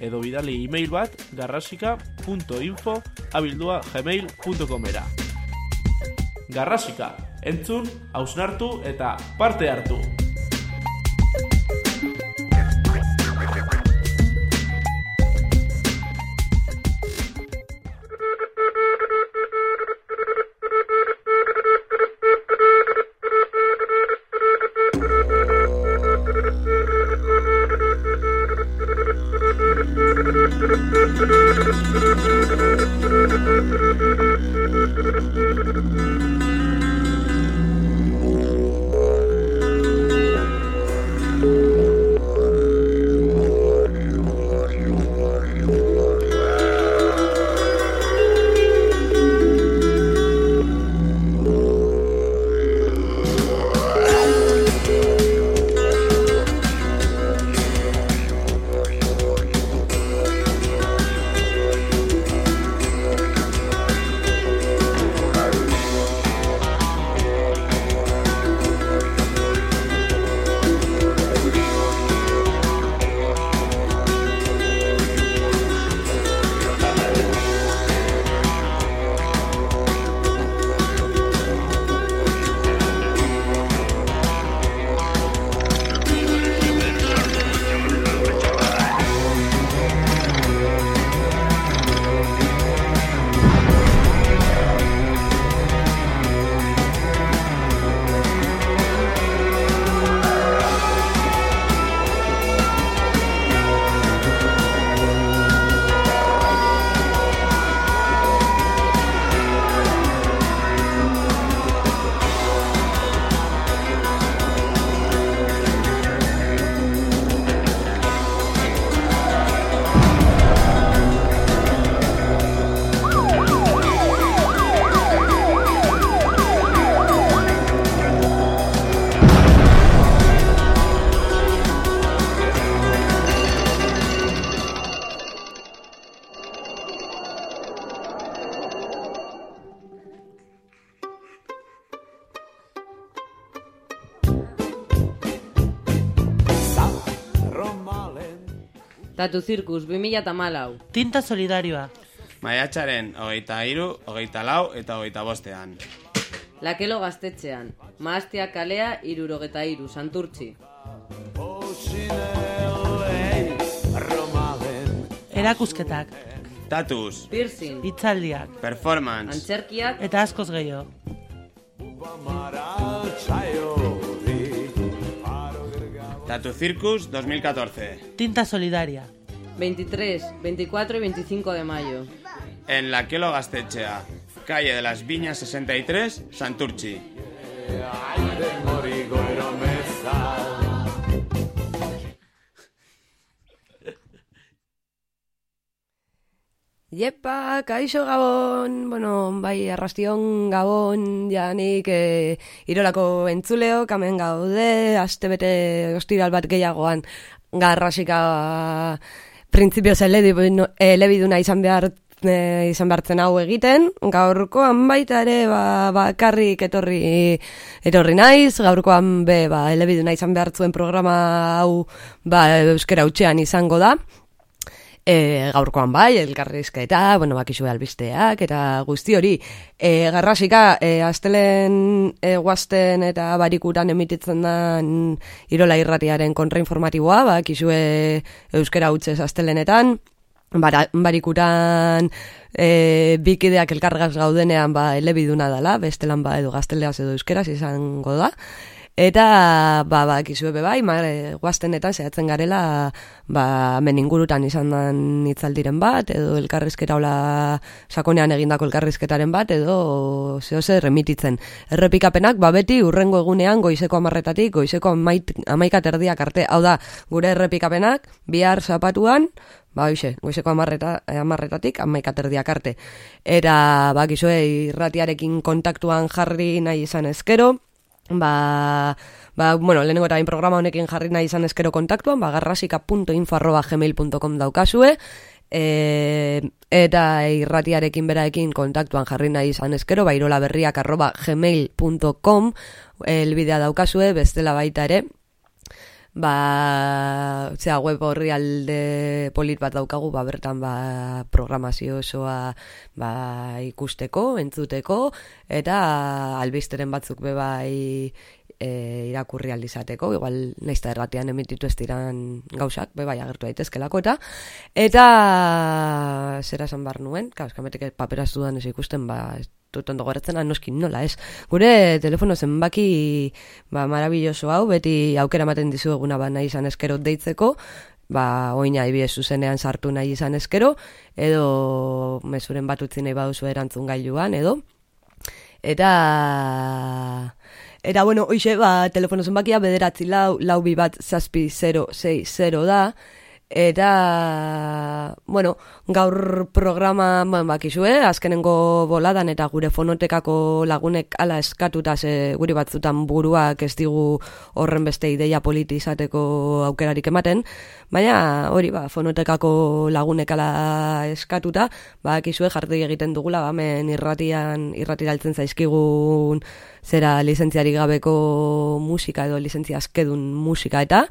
Edo bidali e-mail bat garrasika.info abildua gmail.com era. Garrasika, entzun, hausnartu eta parte hartu. Tatu Zirkus, 2008. Tinta solidarioa. Maiatxaren hogeita iru, hogeita lau eta hogeita bostean. Lakelo gaztetxean. Maastia kalea irurogeta iru, santurtzi. Erakusketak, Tatuz, Piercing, hitzaldiak, performance, antzerkiak, eta askoz gehiago. Tatu Circus 2014. Tinta solidaria. 23, 24 y 25 de mayo. En la Quelo Gastechea, calle de las Viñas 63, Santurchi. Iepa, kaixo gabon, bueno, bai, arrastion gabon, janik, e, irolako entzuleo, kamen gaude, aste bete ostiral bat gehiagoan, garrasika printzipioz elebiduna izan behar e, izan behartzen hau egiten, gaurkoan baita ere ba, bakarrik etorri etorri naiz, gaurkoan be ba, elebiduna izan behar zuen programa hau ba, euskera utxean izango da, e, gaurkoan bai, elkarrizketa, bueno, bakizu albisteak, eta guzti hori, e, garrasika, e, astelen e, guazten eta barikuran emititzen da irola irratiaren kontrainformatiboa, bakizu euskera hutsez astelenetan, Bara, barikuran e, bikideak elkargaz gaudenean ba elebiduna dela, bestelan ba edo gazteleaz edo euskeraz izango da. Eta, ba, ba, kizue bai, ma, guaztenetan zehatzen garela, ba, hemen ingurutan izan dan itzaldiren bat, edo elkarrizketa hola sakonean egindako elkarrizketaren bat, edo zehose remititzen. Errepikapenak, ba, beti urrengo egunean goizeko amarretatik, goizeko amait, amaika terdiak arte. Hau da, gure errepikapenak, bihar zapatuan, ba, hoxe, goizeko amarreta, amarretatik, amaika terdiak arte. Era, ba, kizue, irratiarekin kontaktuan jarri nahi izan ezkero, ba, ba, bueno, lehenengo eta programa honekin jarri nahi izan eskero kontaktuan, ba, garrasika.info arroba gmail.com daukazue, e, eta irratiarekin beraekin kontaktuan jarri nahi izan eskero, ba, irola berriak arroba gmail.com elbidea daukazue, bestela baita ere, ba, zera, web horri alde polit bat daukagu, ba, bertan ba, programazio osoa ba, ikusteko, entzuteko, eta albisteren batzuk be bai e, irakurri aldizateko, igual naizta erratean emititu ez diran gauzak, be bai agertu daitezkelako, eta eta zera esan bar nuen, kaskametek paperaz dudan ez ikusten, ba, dut ondo goratzen anoskin nola, ez? Gure telefono zenbaki ba, marabilloso hau, beti aukera ematen dizu eguna ba, nahi izan eskero deitzeko, ba, oina ibie zuzenean sartu nahi izan eskero, edo mesuren bat utzi nahi baduzu erantzun gailuan, edo. Eta... Eta, bueno, oixe, ba, telefono zenbakia bederatzi lau, lau bi bat zazpi 060 da, Eta, bueno, gaur programa, ba, bakizue, azkenengo boladan eta gure fonotekako lagunek ala eskatuta ze guri batzutan buruak ez digu horren beste ideia politi izateko aukerarik ematen, baina hori ba, fonotekako lagunek ala eskatuta, bakizue jarri egiten dugula, ba, men irratian, irratiraltzen zaizkigun zera lizentziari gabeko musika edo lizentzia askedun musika eta,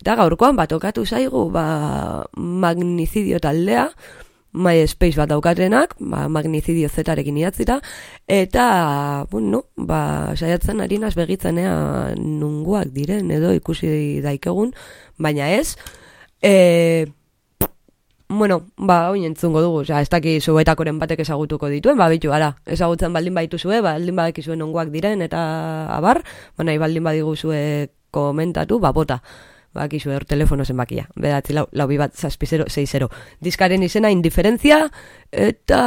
Eta gaurkoan bat okatu zaigu ba, magnizidio taldea, MySpace bat daukatenak, ba, magnizidio zetarekin idatzita, eta, bueno, ba, saiatzen harinaz begitzenea nunguak diren edo ikusi daikegun, baina ez, e, bueno, ba, oin entzungo dugu, oza, ez daki zuetakoren batek ezagutuko dituen, ba, bitu, ara, ezagutzen baldin baitu zue, baldin badak izuen nunguak diren, eta abar, ba, nahi baldin badigu zue komentatu, ba, bota bakizu hor telefono zenbakia. Bedatzi lau, lau bi bat zazpizero, seizero. Diskaren izena indiferentzia, eta...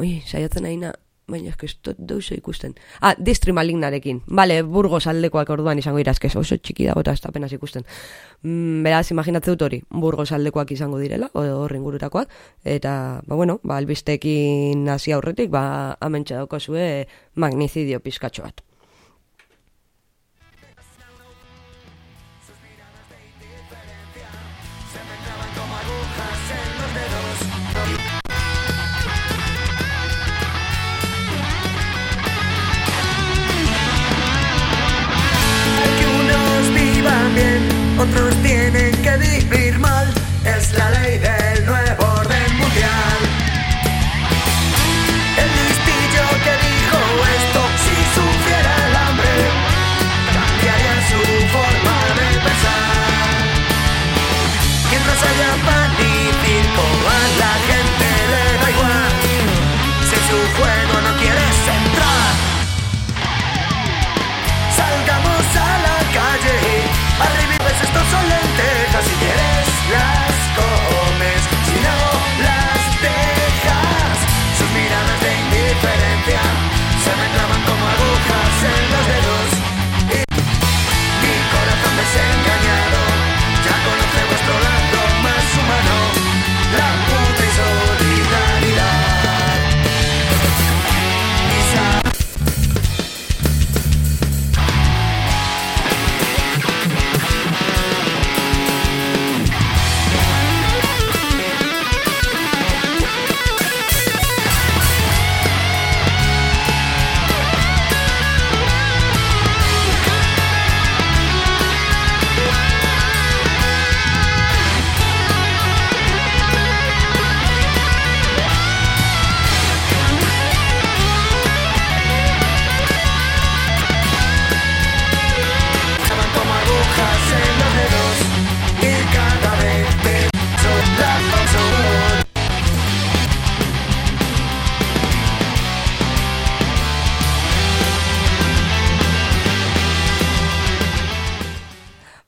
Ui, saiatzen aina, baina eske dut ikusten. Ah, distri malignarekin. Bale, burgos aldekoak orduan izango dira, eske oso txiki dago eta ez apenas ikusten. Mm, beraz, imaginatzen dut hori, burgos aldekoak izango direla, horri ingurutakoak, eta, ba, bueno, ba, albistekin hasi aurretik, ba, amentsa dauko zue magnizidio pizkatxo bat. Otros tienen que vivir mal.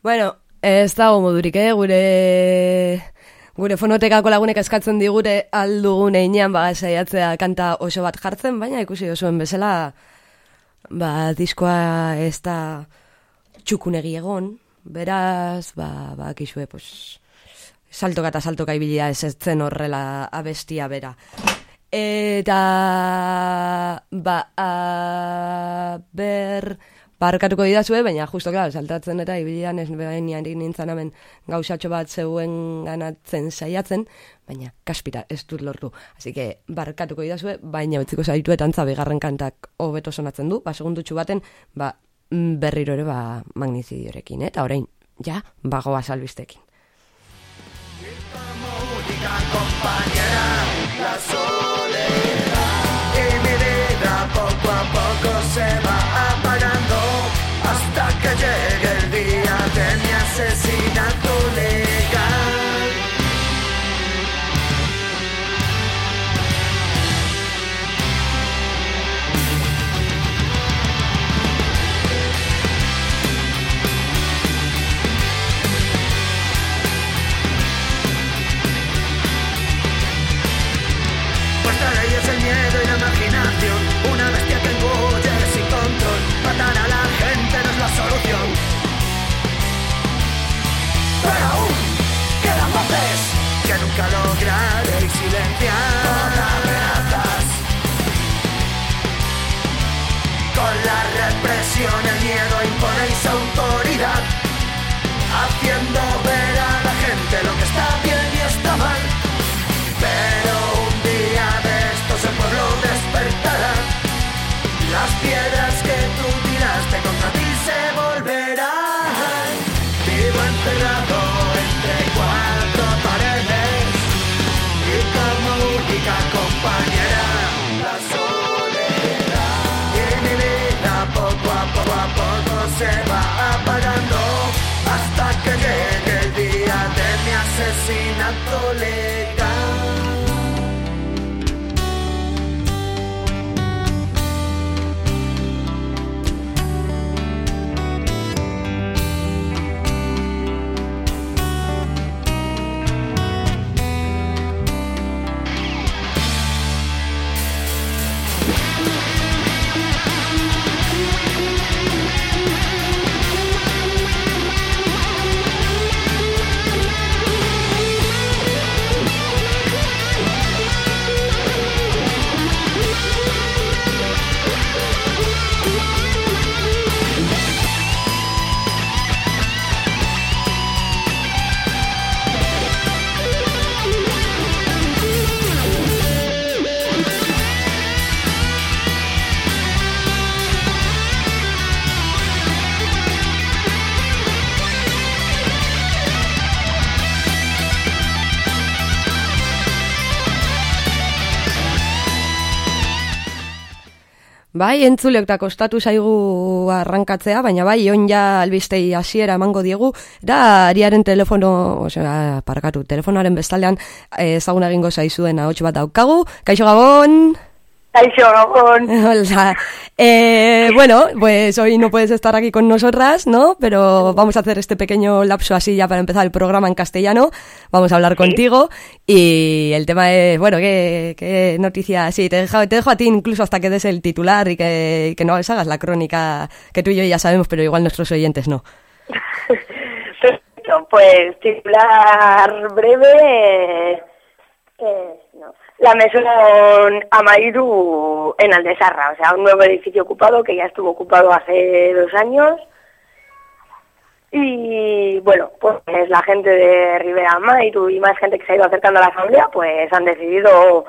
Bueno, ez dago modurik, eh? Gure, gure fonotekako lagunek eskatzen digure aldugun einean ba, saiatzea kanta oso bat jartzen, baina ikusi osuen bezala ba, diskoa ez da txukunegi egon, beraz, ba, ba, kisue, pues, saltoka eta saltoka ibilia ez ez zen horrela abestia bera. Eta, ba, a, ber, barkatuko didazue, baina justo, klar, saltatzen eta ibilian ez behin nintzen hemen gauzatxo bat zeuen ganatzen saiatzen, baina kaspira ez dut lortu. Así que barkatuko didazue, baina utziko zaitu etantza bigarren kantak hobeto sonatzen du, ba, segundutxu baten, ba, mm, berriro ere, ba, magnizidiorekin, eta orain, ja, bagoa salbistekin. Y Toledo. Bai, entzuleok eta kostatu zaigu arrankatzea, baina bai, on ja albistei hasiera emango diegu, da ariaren telefono, osea, parakatu, telefonoaren bestaldean eh, ezagun egingo zaizuen ahots bat daukagu. Kaixo Gabon! Kaixo. Hola. Eh, bueno, pues hoy no puedes estar aquí con nosotras, ¿no? Pero vamos a hacer este pequeño lapso así ya para empezar el programa en castellano. Vamos a hablar contigo y el tema es, bueno, ¿qué, qué noticia? Sí, te dejo, te dejo a ti incluso hasta que des el titular y que, que no hagas la crónica que tú y yo ya sabemos, pero igual nuestros oyentes no. Pues titular breve. eh. La Mesón Amairu en Aldesarra, o sea, un nuevo edificio ocupado que ya estuvo ocupado hace dos años. Y bueno, pues la gente de Rivera Amairu y más gente que se ha ido acercando a la asamblea, pues han decidido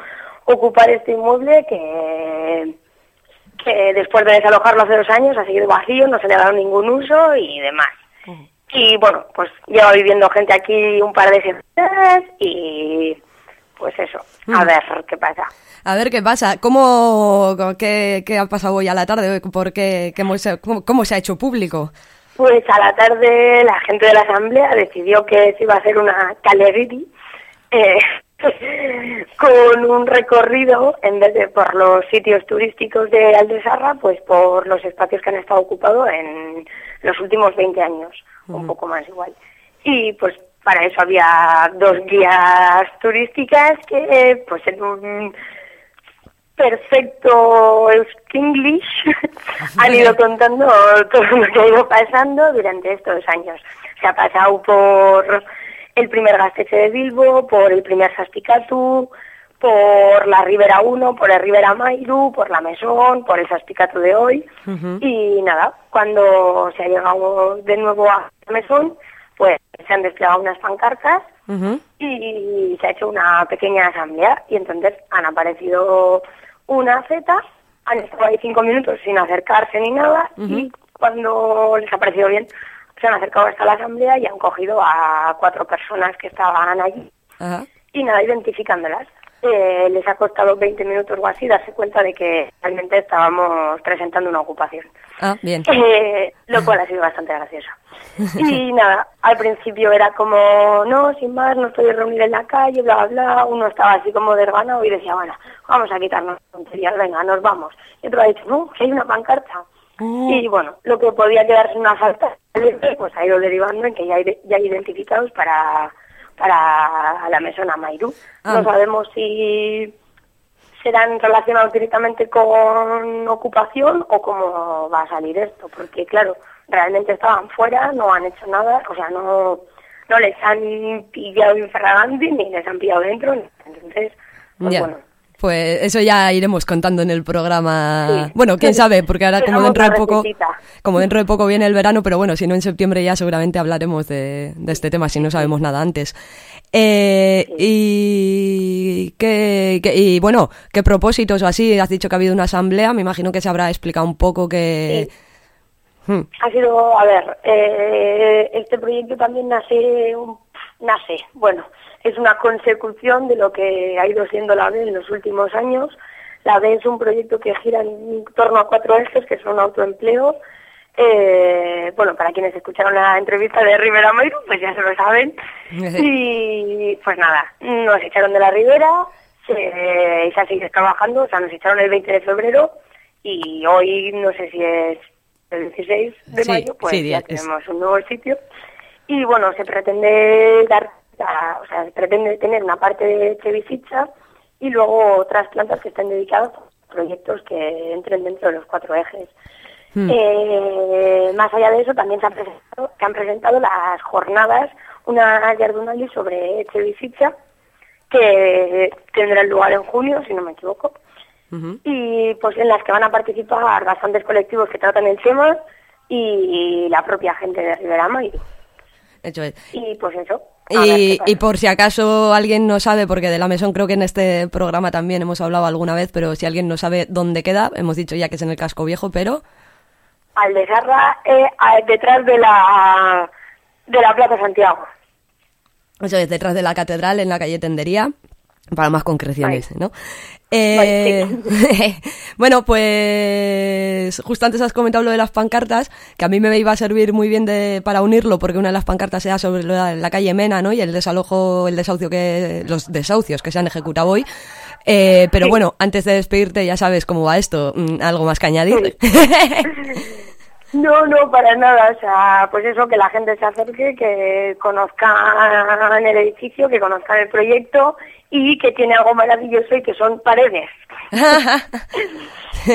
ocupar este inmueble que, que después de desalojarlo hace dos años ha seguido vacío, no se le ha dado ningún uso y demás. Y bueno, pues lleva viviendo gente aquí un par de semanas y pues eso, a Mm. ver qué pasa. A ver qué pasa, ¿cómo, qué, qué ha pasado hoy a la tarde? ¿Por qué, qué hemos- cómo, cómo se ha hecho público? Pues a la tarde la gente de la asamblea decidió que se iba a hacer una caleriri eh, con un recorrido, en vez de por los sitios turísticos de Aldesarra, pues por los espacios que han estado ocupados en los últimos 20 años, un poco más igual. Y pues para eso había dos guías turísticas que pues en un perfecto English han ido contando todo lo que ha ido pasando durante estos años. Se ha pasado por el primer Gasteche de Bilbo, por el primer Saspicatu, por la Ribera 1, por el Ribera Mairu, por la Mesón, por el Saspicatu de hoy. Y nada, cuando se ha llegado de nuevo a la Mesón, pues se han desplegado unas pancartas y se ha hecho una pequeña asamblea y entonces han aparecido una Z, han estado ahí cinco minutos sin acercarse ni nada y cuando les ha parecido bien se han acercado hasta la asamblea y han cogido a cuatro personas que estaban allí y nada, identificándolas. Eh, les ha costado 20 minutos o así darse cuenta de que realmente estábamos presentando una ocupación. Ah, bien. Eh, lo cual ha sido bastante gracioso. Y nada, al principio era como, no, sin más, nos podéis reunir en la calle, bla, bla, bla. Uno estaba así como desganado y decía, bueno, vamos a quitarnos tonterías, venga, nos vamos. Y otro ha dicho, no, que hay una pancarta. Y bueno, lo que podía quedarse una falta, pues ha ido derivando en que ya ya hay identificados para, para la mesona Mairú. Ah. No sabemos si serán relacionados directamente con ocupación o cómo va a salir esto, porque claro, realmente estaban fuera, no han hecho nada, o sea, no, no les han pillado infragante ni les han pillado dentro, entonces, pues bueno. Pues eso ya iremos contando en el programa. Sí. Bueno, quién sabe, porque ahora como dentro de poco, como dentro de poco viene el verano, pero bueno, si no en septiembre ya seguramente hablaremos de, de este tema si no sabemos nada antes. Eh, y, qué, qué- y bueno, qué propósitos o así, has dicho que ha habido una asamblea, me imagino que se habrá explicado un poco que... Hmm, Ha sido, a ver, eh, este proyecto también nace, un- nace, bueno, es una consecución de lo que ha ido siendo la B en los últimos años. La B es un proyecto que gira en torno a cuatro ejes, que son autoempleo. eh, bueno, para quienes escucharon la entrevista de Rivera Mairu, pues ya se lo saben. Y pues nada, nos echaron de la Ribera, se, se seguido trabajando, o sea, nos echaron el 20 de febrero y hoy no sé si es el 16 de Sí, mayo, pues sí, ya es- tenemos un nuevo sitio. Y bueno, se pretende dar, a- o sea, se pretende tener una parte de Chevisicha y luego otras plantas que estén dedicadas a proyectos que entren dentro de los cuatro ejes. Eh, más allá de eso, también se han presentado, se han presentado las jornadas, una Yardunali sobre Chevisicha, que tendrán lugar en junio, si no me equivoco y pues en las que van a participar bastantes colectivos que tratan el tema y la propia gente de Rivera Mairu. Eso es. Y pues eso. Y, y por si acaso alguien no sabe, porque de la mesón creo que en este programa también hemos hablado alguna vez, pero si alguien no sabe dónde queda, hemos dicho ya que es en el casco viejo, pero Aldezarra, eh, a- detrás de la de la Plaza Santiago. eso es detrás de la catedral en la calle Tendería, para más concreciones. ¿no? Eh, Vale, bueno, pues justo antes has comentado lo de las pancartas, que a mí me iba a servir muy bien de, para unirlo, porque una de las pancartas era sobre la, la calle Mena, ¿no? Y el desalojo, el desahucio que, los desahucios que se han ejecutado hoy. Eh, pero bueno, antes de despedirte, ya sabes cómo va esto, mm, algo más que añadir. No, no, para nada. O sea, pues eso, que la gente se acerque, que conozcan el edificio, que conozcan el proyecto y que tiene algo maravilloso y que son paredes.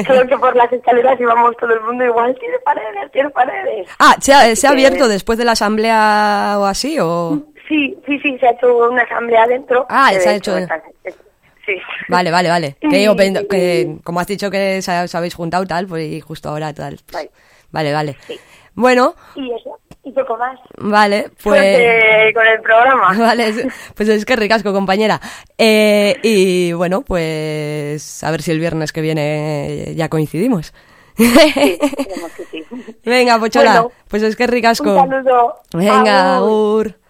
Creo que por las escaleras íbamos todo el mundo igual, tiene paredes, tiene paredes. ah, ¿se ha, se ha Que- abierto después de la asamblea o así? o Sí, sí, sí, se ha hecho una asamblea adentro. Ah, se ha hecho- Sí. Vale, vale, vale. Que, como has dicho que os habéis juntado tal, pues y justo ahora tal. pues, Vale. vale, vale. Sí. Bueno, Y eso, y poco más. vale, pues... Suerte con el programa. Vale, es- pues es que ricasco, compañera. Eh, y bueno, pues a ver si el viernes que viene ya coincidimos. Esperemos que sí. Venga, pochola, Bueno, pues es que ricasco. Un saludo. Venga, Agur. agur.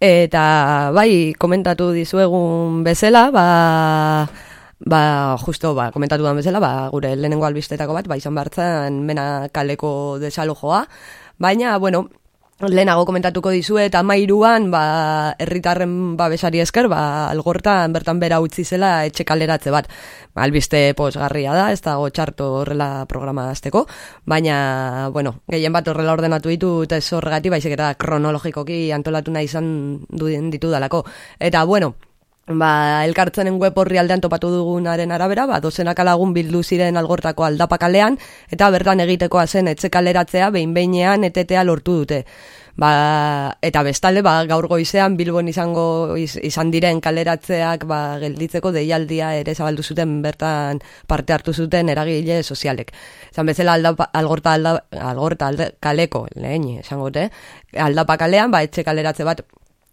Eta, bai, komentatu dizuegun bezala, ba, ba, justo, ba, komentatu duan bezala, ba, gure lehenengo albistetako bat, ba, izan behartzen mena kaleko desalojoa, baina, bueno, lehenago komentatuko dizuet amairuan ba, herritarren babesari esker ba, algortan bertan bera utzi zela etxe kaleratze bat. Ba, albiste posgarria da, ez dago txarto horrela programa azteko baina, bueno, gehien bat horrela ordenatu ditu eta ez horregati baizik eta kronologikoki antolatu nahi izan ditu dalako eta bueno, Ba, elkartzenen web horri aldean topatu dugunaren arabera, ba, dozenaka lagun bildu ziren algortako aldapakalean, eta bertan egitekoa zen etxe kaleratzea behin behinean etetea lortu dute. Ba, eta bestalde, ba, gaur goizean Bilbon izango iz, izan diren kaleratzeak ba, gelditzeko deialdia ere zabaldu zuten bertan parte hartu zuten eragile sozialek. Zan bezala aldapa, algorta, alda, algorta alde, kaleko, lehen, esango, aldapakalean, ba, etxe kaleratze bat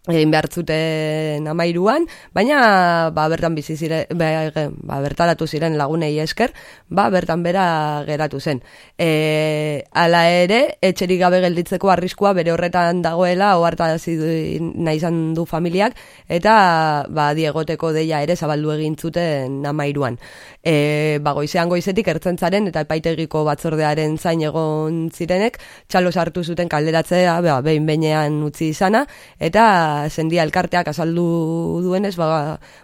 egin behar zuten amairuan, baina ba, bertan bizi ziren, ba, ba, bertaratu ziren lagunei esker, ba, bertan bera geratu zen. E, ala ere, etxerik gabe gelditzeko arriskua bere horretan dagoela, oharta nahi izan du familiak, eta ba, diegoteko deia ere zabaldu egin zuten amairuan. E, ba, goizean goizetik ertzentzaren eta epaitegiko batzordearen zain egon zirenek, txalo sartu zuten kalderatzea, ba, behin behinean utzi izana, eta sendia elkarteak azaldu duenez, ba,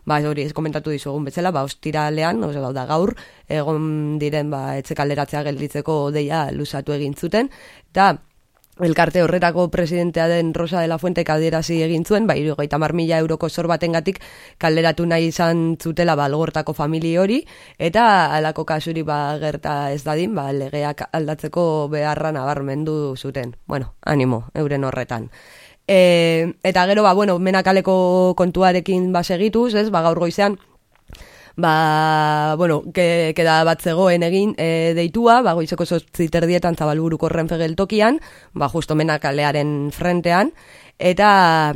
ba hori ez komentatu dizugun bezala, ba, ostiralean, oza, da gaur, egon diren, ba, etxe kalderatzea gelditzeko deia lusatu egin zuten, eta elkarte horretako presidentea den Rosa de la Fuente kalderazi egin zuen, ba, irugaita mila euroko zor batengatik kalderatu nahi izan zutela balgortako famili hori, eta alako kasuri ba, gerta ez dadin, ba, legeak aldatzeko beharra nabarmendu zuten. Bueno, animo, euren horretan. E, eta gero, ba, bueno, menakaleko kontuarekin basegituz, ez, ba, gaur goizean, ba, bueno, ke, keda bat zegoen egin e, deitua, ba, goizeko zotziterdietan zabalburuko renfegel tokian, ba, justo menakalearen frentean, eta,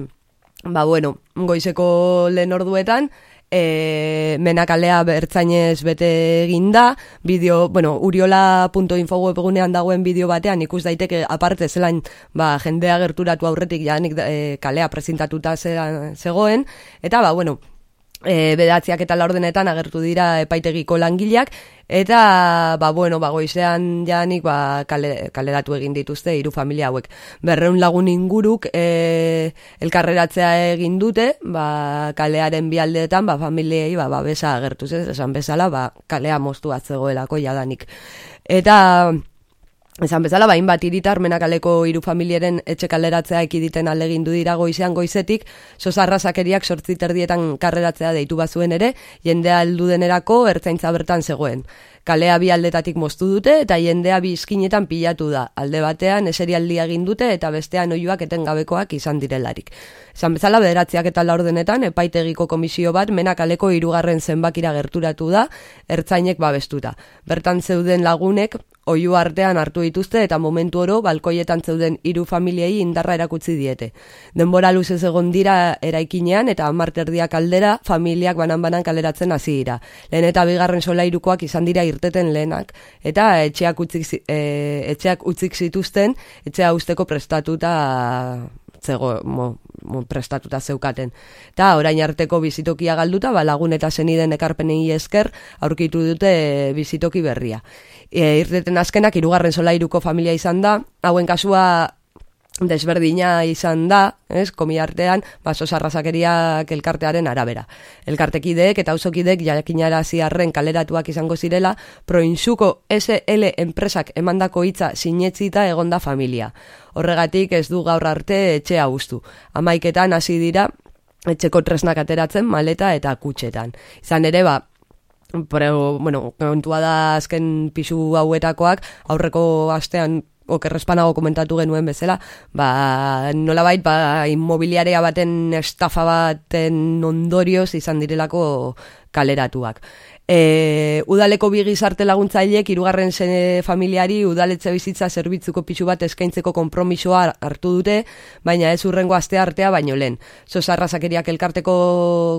ba, bueno, goizeko lehen orduetan, e, menakalea bertzainez bete egin bideo, bueno, uriola.info webgunean dagoen bideo batean ikus daiteke aparte zelain ba, jendea gerturatu aurretik janik e, kalea presentatuta zegoen, eta ba, bueno, e, bedatziak eta laurdenetan agertu dira epaitegiko langileak, eta, ba, bueno, ba, goizean janik, ba, kale, kaleratu egin dituzte, hiru familia hauek. Berreun lagun inguruk e, elkarreratzea egin dute, ba, kalearen bialdeetan, ba, familiei, ba, ba, besa agertu, ez, esan bezala, ba, kalea moztu atzegoelako jadanik. Eta, Esan bezala, bain bat iritar menakaleko hiru familiaren etxe kaleratzea ekiditen alegin du dira goizean goizetik, sosarra sakeriak sortzi terdietan karreratzea deitu bazuen ere, jendea aldu denerako ertzaintza bertan zegoen. Kalea bi aldetatik moztu dute eta jendea bi izkinetan pilatu da. Alde batean eserialdia egin dute eta bestean oiuak etengabekoak izan direlarik. Esan bezala bederatziak eta laurdenetan epaitegiko komisio bat menakaleko hirugarren zenbakira gerturatu da, ertzainek babestuta. Bertan zeuden lagunek oiu artean hartu dituzte eta momentu oro balkoietan zeuden hiru familiei indarra erakutsi diete. Denbora luzez egon dira eraikinean eta amarterdiak aldera familiak banan-banan kaleratzen hasi dira. Lehen eta bigarren solairukoak izan dira irteten lehenak eta etxeak utzik, e, etxeak utzik zituzten etxea usteko prestatuta zego, mo, mo, prestatuta zeukaten. Ta orain arteko bizitokia galduta, ba, lagun eta zeniden ekarpenei esker aurkitu dute bizitoki berria. E, irteten azkenak, irugarren solairuko familia izan da, hauen kasua desberdina izan da, ez, komi artean, baso sarrazakeriak elkartearen arabera. Elkartekideek eta ausokidek jakinara ziarren kaleratuak izango zirela, proinsuko SL enpresak emandako hitza sinetzita egonda familia. Horregatik ez du gaur arte etxea guztu. Amaiketan hasi dira, etxeko tresnak ateratzen maleta eta kutxetan. Izan ere, ba, Pero, bueno, kontua da azken pisu hauetakoak, aurreko astean okerrespanago komentatu genuen bezala, ba, nola bait, ba, inmobiliarea baten estafa baten ondorioz izan direlako kaleratuak. E, udaleko bi gizarte laguntzaileek hirugarren sene familiari udaletze bizitza zerbitzuko pisu bat eskaintzeko konpromisoa hartu dute, baina ez urrengo aste artea baino lehen. Sosarrazakeriak elkarteko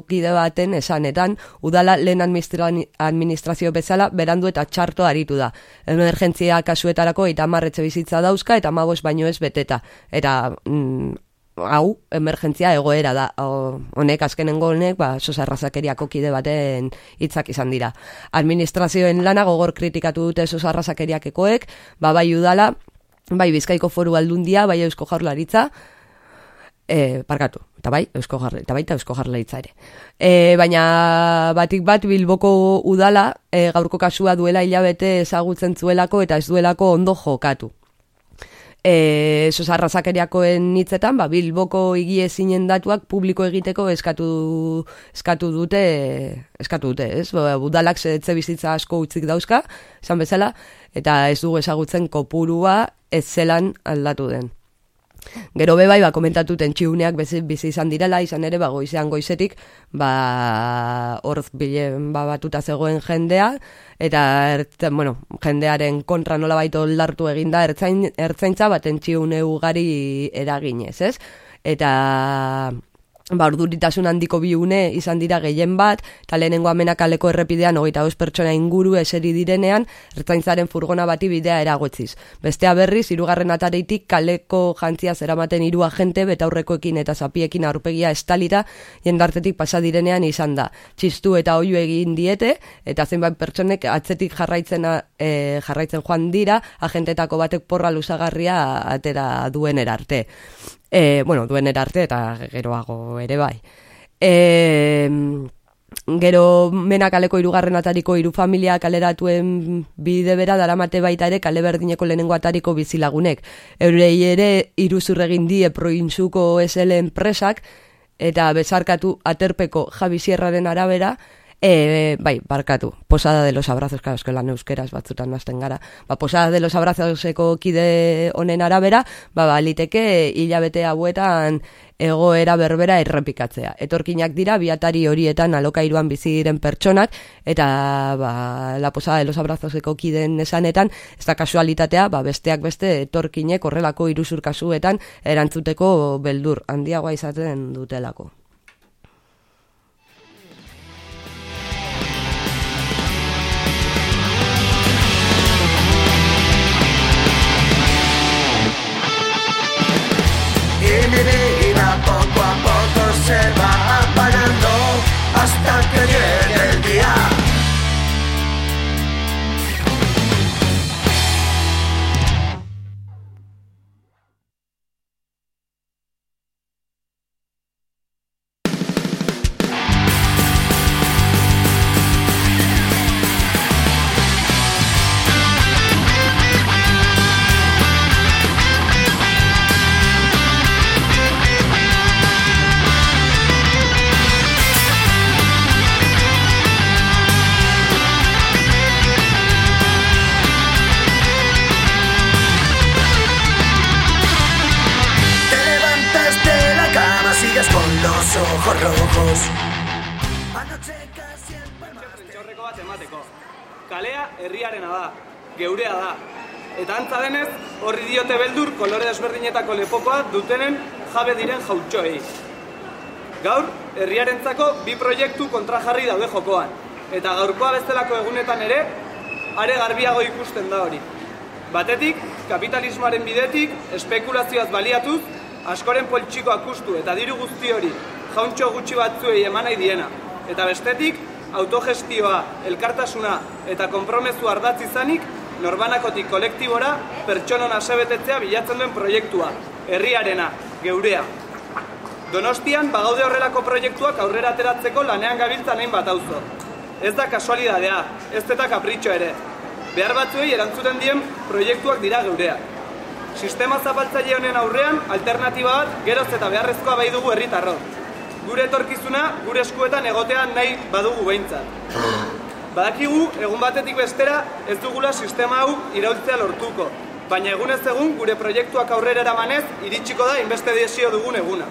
kide baten esanetan, udala lehen administrazio bezala berandu eta txarto aritu da. Emergentzia kasuetarako eta marretxe bizitza dauzka eta magos baino ez beteta. Eta mm, hau emergentzia egoera da honek azkenengo honek ba sosarrazakeriako kide baten hitzak izan dira administrazioen lana gogor kritikatu dute sosarrazakeriakekoek ba bai udala bai Bizkaiko foru aldundia, bai Eusko Jaurlaritza, e, parkatu, eta bai, eusko jarle, eta baita eusko jarlaitza ere. E, baina batik bat bilboko udala, e, gaurko kasua duela hilabete ezagutzen zuelako eta ez duelako ondo jokatu. E, Sosarrazakeriakoen hitzetan, ba, bilboko higie zinen datuak publiko egiteko eskatu, eskatu dute, eskatu dute, ez? Ba, udalak etxe bizitza asko utzik dauzka, esan bezala, eta ez dugu ezagutzen kopurua ez zelan aldatu den. Gero be bai, ba, komentatu tentxiuneak bizi, izan direla, izan ere, ba, goizean goizetik, ba, hor bile, ba, batuta zegoen jendea, eta, ertzen, bueno, jendearen kontra nola baito lartu eginda, ertzain, ertzaintza, ba, tentxiune ugari eraginez, ez? Eta, ba, urduritasun handiko biune izan dira gehien bat, eta lehenengo amena kaleko errepidean hogeita os pertsona inguru eseri direnean, ertzaintzaren furgona bati bidea eragotziz. Bestea berriz, hirugarren atareitik kaleko jantzia zeramaten hiru agente, betaurrekoekin eta zapiekin aurpegia estalita, jendartetik pasa direnean izan da. Txistu eta oiu egin diete, eta zenbait pertsonek atzetik jarraitzen, e, jarraitzen joan dira, agentetako batek porra luzagarria atera duen erarte e, bueno, duen erarte eta geroago ere bai. E, gero menakaleko irugarren atariko hiru familia kaleratuen bide bera daramate baita ere kale berdineko lehenengo atariko bizilagunek. Eurei ere iruzurregin die prointzuko SL enpresak eta bezarkatu aterpeko Javi Sierraren arabera, E, bai, barkatu, posada de los abrazos, claro, esko lan euskeraz batzutan nazten gara. Ba, posada de los abrazoseko kide honen arabera, ba, baliteke hilabete hauetan egoera berbera errepikatzea. Etorkinak dira, biatari horietan alokairuan bizi diren pertsonak, eta ba, la posada de los abrazoseko kiden esanetan, ez da kasualitatea, ba, besteak beste etorkinek horrelako iruzur kasuetan erantzuteko beldur handiagoa izaten dutelako. Se va apagando hasta que llegue desberdinetako lepokoa dutenen jabe diren jautxoei. Gaur, herriarentzako bi proiektu kontrajarri daude jokoan. Eta gaurkoa bestelako egunetan ere, are garbiago ikusten da hori. Batetik, kapitalismoaren bidetik, espekulazioaz baliatuz, askoren poltsiko akustu eta diru guzti hori jauntxo gutxi batzuei eman nahi diena. Eta bestetik, autogestioa, elkartasuna eta konpromezu ardatz izanik, norbanakotik kolektibora pertsonon asebetetzea bilatzen duen proiektua, herriarena, geurea. Donostian bagaude horrelako proiektuak aurrera ateratzeko lanean gabiltzan hainbat auzo. Ez da kasualidadea, ez eta kapritxo ere. Behar batzuei erantzuten dien proiektuak dira geureak. Sistema zapaltzaile honen aurrean alternatiba bat geroz eta beharrezkoa bai dugu herritarrok. Gure etorkizuna gure eskuetan egotea nahi badugu behintzat. Badakigu egun batetik bestera ez dugula sistema hau iraultzea lortuko, baina egunez egun gure proiektuak aurrera eramanez iritsiko da inbeste desio dugun eguna.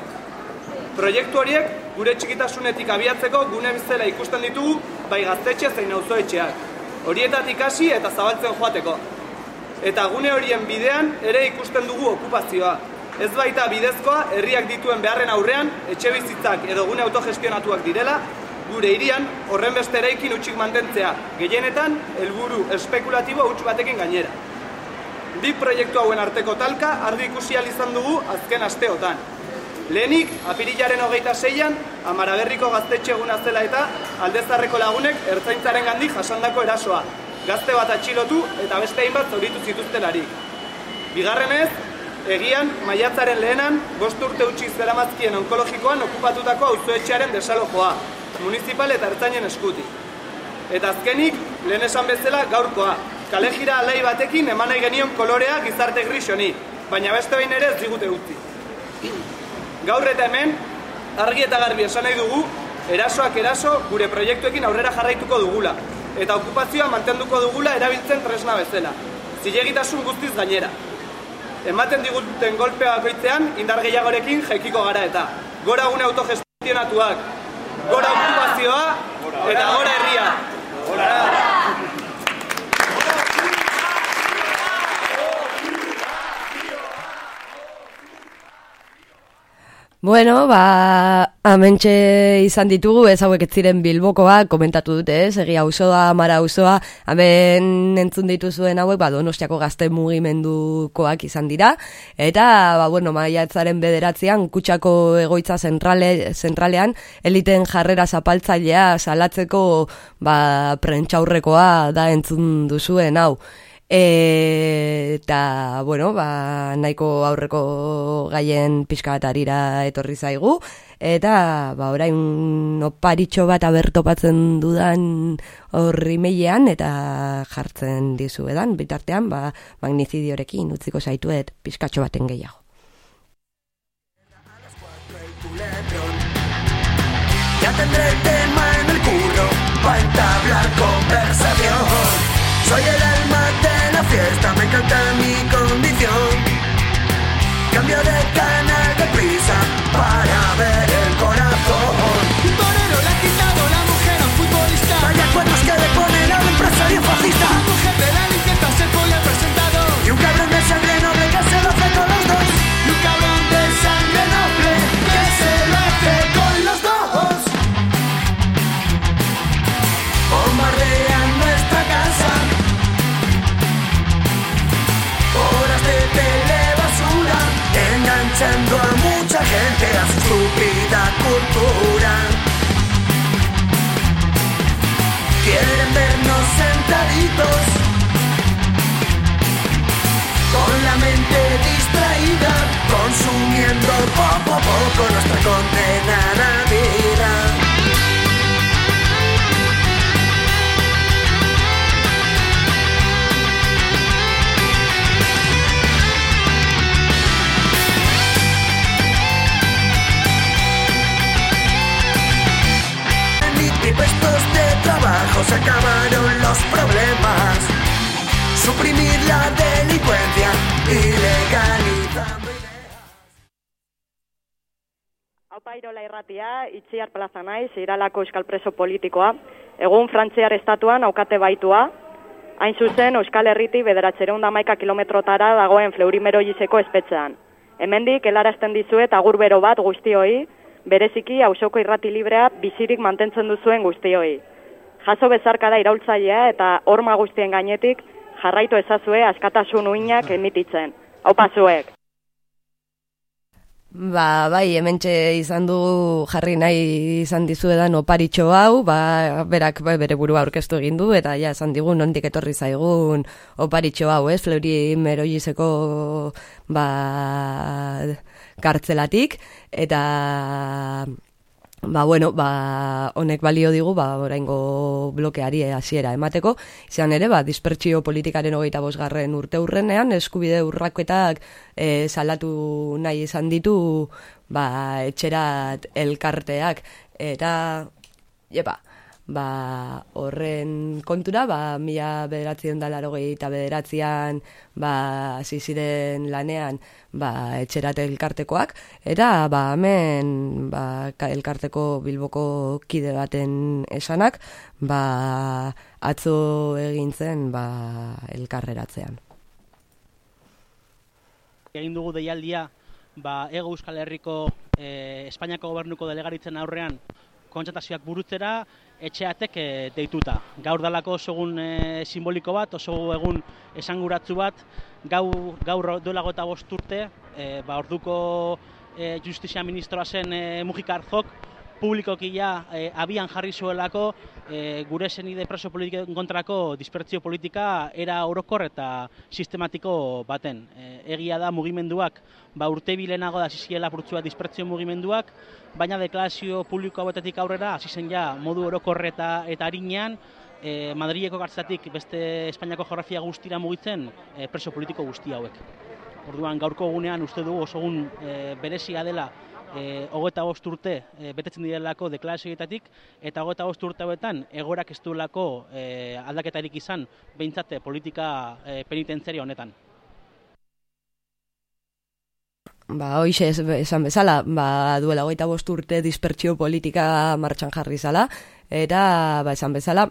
Proiektu horiek gure txikitasunetik abiatzeko gune bizela ikusten ditugu bai gaztetxe zein auzoetxeak. Horietatik hasi eta zabaltzen joateko. Eta gune horien bidean ere ikusten dugu okupazioa. Ez baita bidezkoa herriak dituen beharren aurrean etxe bizitzak edo gune autogestionatuak direla, gure hirian horren beste eraikin utxik mantentzea, gehienetan helburu espekulatibo huts batekin gainera. Bi proiektu hauen arteko talka argi ikusi izan dugu azken asteotan. Lehenik, apirilaren hogeita zeian, amaraberriko gaztetxe eguna zela eta aldezarreko lagunek ertzaintzaren gandik jasandako erasoa. Gazte bat atxilotu eta beste hainbat zauritu zituztelarik. Bigarrenez, egian maiatzaren lehenan, bost urte utzi zeramazkien onkologikoan okupatutako auzoetxearen desalojoa, municipal eta ertzainen eskutik. Eta azkenik, lehen esan bezala gaurkoa, kale jira alai batekin eman nahi genion kolorea gizarte gris honi, baina beste behin ere ez digute utzi. Gaur eta hemen, argi eta garbi esan nahi dugu, erasoak eraso gure proiektuekin aurrera jarraituko dugula, eta okupazioa mantenduko dugula erabiltzen tresna bezala, zilegitasun guztiz gainera. Ematen diguten golpea bakoitzean indar gehiagorekin jaikiko gara eta. Gora gune autogestionatuak, gora okupazioa eta gora herria. Bueno, ba, amentxe izan ditugu, ez hauek ez ziren bilbokoak, komentatu dute, ez, egia auzoa, mara auzoa, hemen entzun dituzuen hauek, ba, donostiako gazte mugimendukoak izan dira, eta, ba, bueno, maiatzaren bederatzean, kutsako egoitza zentrale, zentralean, eliten jarrera zapaltzailea salatzeko, ba, prentxaurrekoa da entzun duzuen, hau. Eta, bueno, ba, nahiko aurreko gaien pixka bat arira etorri zaigu. Eta, ba, orain oparitxo bat abertopatzen dudan horri meilean eta jartzen dizu edan. Bitartean, ba, magnizidiorekin utziko zaituet pixkatxo baten gehiago. Ya tendré tema en el curro para entablar conversación. Soy el me encanta mi condición. Cambio de canal de prisa para ver Consumiendo poco a poco nuestra condenada vida. Y puestos de trabajo se acabaron los problemas. Suprimir la delincuencia ilegalizando Aupa Irola irratia, itziar plaza naiz, iralako euskal preso politikoa. Egun Frantziar estatuan aukate baitua. Hain zuzen, Euskal Herriti bederatzereun da maika kilometrotara dagoen fleurimero jizeko espetzean. Hemendik helarazten dizuet agur bero bat guztioi, bereziki hausoko irrati librea bizirik mantentzen duzuen guztioi. Jaso bezarkada iraultzailea eta horma guztien gainetik jarraitu ezazue askatasun uinak emititzen. Aupa zuek! Ba, bai, hementxe izan du jarri nahi izan dizuedan oparitxo hau, ba, berak ba, bere burua aurkeztu egin du, eta ja, esan digun, nondik etorri zaigun oparitxo hau, ez, fleuri meroizeko, ba, kartzelatik, eta, ba, bueno, ba, honek balio digu, ba, oraingo blokeari hasiera emateko, izan ere, ba, dispertsio politikaren hogeita bosgarren urte urrenean, eskubide urraketak e, salatu nahi izan ditu, ba, etxerat elkarteak, eta, jepa, ba, horren kontura, ba, mila bederatzen da eta bederatzean, ba, ziren lanean, ba, etxerat elkartekoak, eta, ba, hemen, ba, ka- elkarteko bilboko kide baten esanak, ba, atzo egin zen, ba, elkarreratzean. egin dugu deialdia ba, Ego Euskal Herriko e, Espainiako gobernuko delegaritzen aurrean kontzertazioak burutzera etxeatek e, deituta. Gaur dalako oso egun e, simboliko bat, oso egun esanguratsu bat, gau, gaur duelago eta bost urte, e, ba, orduko e, justizia ministroa zen e, Mujika Arzok, publikoki ja e, abian jarri zuelako e, gure senide preso politiken kontrako dispertzio politika era orokor eta sistematiko baten. E, egia da mugimenduak ba urte bilenago da zizkiela purtsua dispertzio mugimenduak, baina deklarazio publiko hauetetik aurrera hasi zen ja modu orokorre eta, eta harinean e, Madrileko gartzatik beste Espainiako geografia guztira mugitzen e, preso politiko guzti hauek. Orduan gaurko egunean uste dugu oso egun e, berezia dela e, hogeta bost urte e, betetzen direlako deklarazioetatik, eta hogeta bost urte hauetan egorak ez duelako e, aldaketarik izan behintzate politika e, penitentziaria honetan. Ba, hoize ez- esan bezala, ba, duela hogeita bost urte dispertsio politika martxan jarri zala, eta, ba, esan bezala,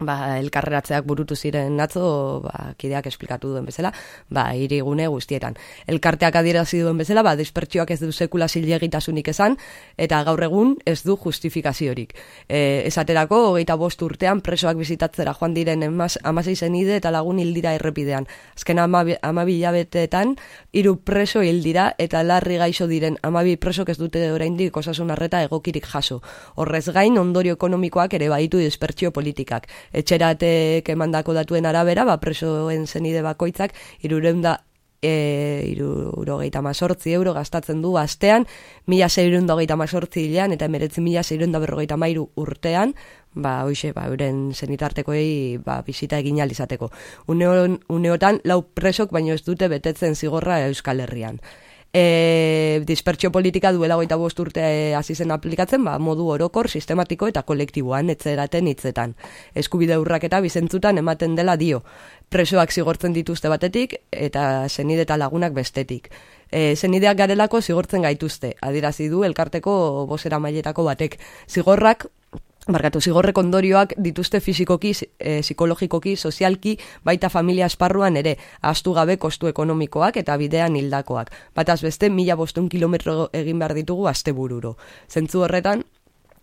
ba, elkarreratzeak burutu ziren atzo, ba, kideak esplikatu duen bezala, ba, irigune guztietan. Elkarteak adierazi duen bezala, ba, dispertsioak ez du sekula zilegitasunik esan, eta gaur egun ez du justifikaziorik. E, esaterako, hogeita bost urtean presoak bizitatzera joan diren emaz, amasei zenide eta lagun hildira errepidean. Azken amabi, amabi hiru preso hildira eta larri gaixo diren amabi presok ez dute oraindik osasun arreta egokirik jaso. Horrez gain, ondorio ekonomikoak ere baditu dispertsio politikak. Etxeratek emandako datuen arabera, ba, presoen zenide bakoitzak, irureunda e, irurogeita mazortzi euro gastatzen du astean, mila hogeita mazortzi hilean, eta emeretzi mila zeirunda berrogeita mairu urtean, ba, hoxe, ba, euren zenitartekoei ba, bizita egin ahal izateko. Uneon, uneotan, lau presok baino ez dute betetzen zigorra Euskal Herrian. E, dispertsio politika duela goita bost urte e, hasi zen aplikatzen, ba, modu orokor, sistematiko eta kolektiboan etzeraten hitzetan. Eskubide urraketa bizentzutan ematen dela dio. Presoak zigortzen dituzte batetik eta senide eta lagunak bestetik. E, senideak garelako zigortzen gaituzte, adirazi du elkarteko bosera mailetako batek. Zigorrak Barkatu, zigorrek ondorioak dituzte fizikoki, e, psikologikoki, sozialki, baita familia esparruan ere, astu gabe kostu ekonomikoak eta bidean hildakoak. Bataz beste, mila bostun kilometro egin behar ditugu astebururo. Zentzu horretan,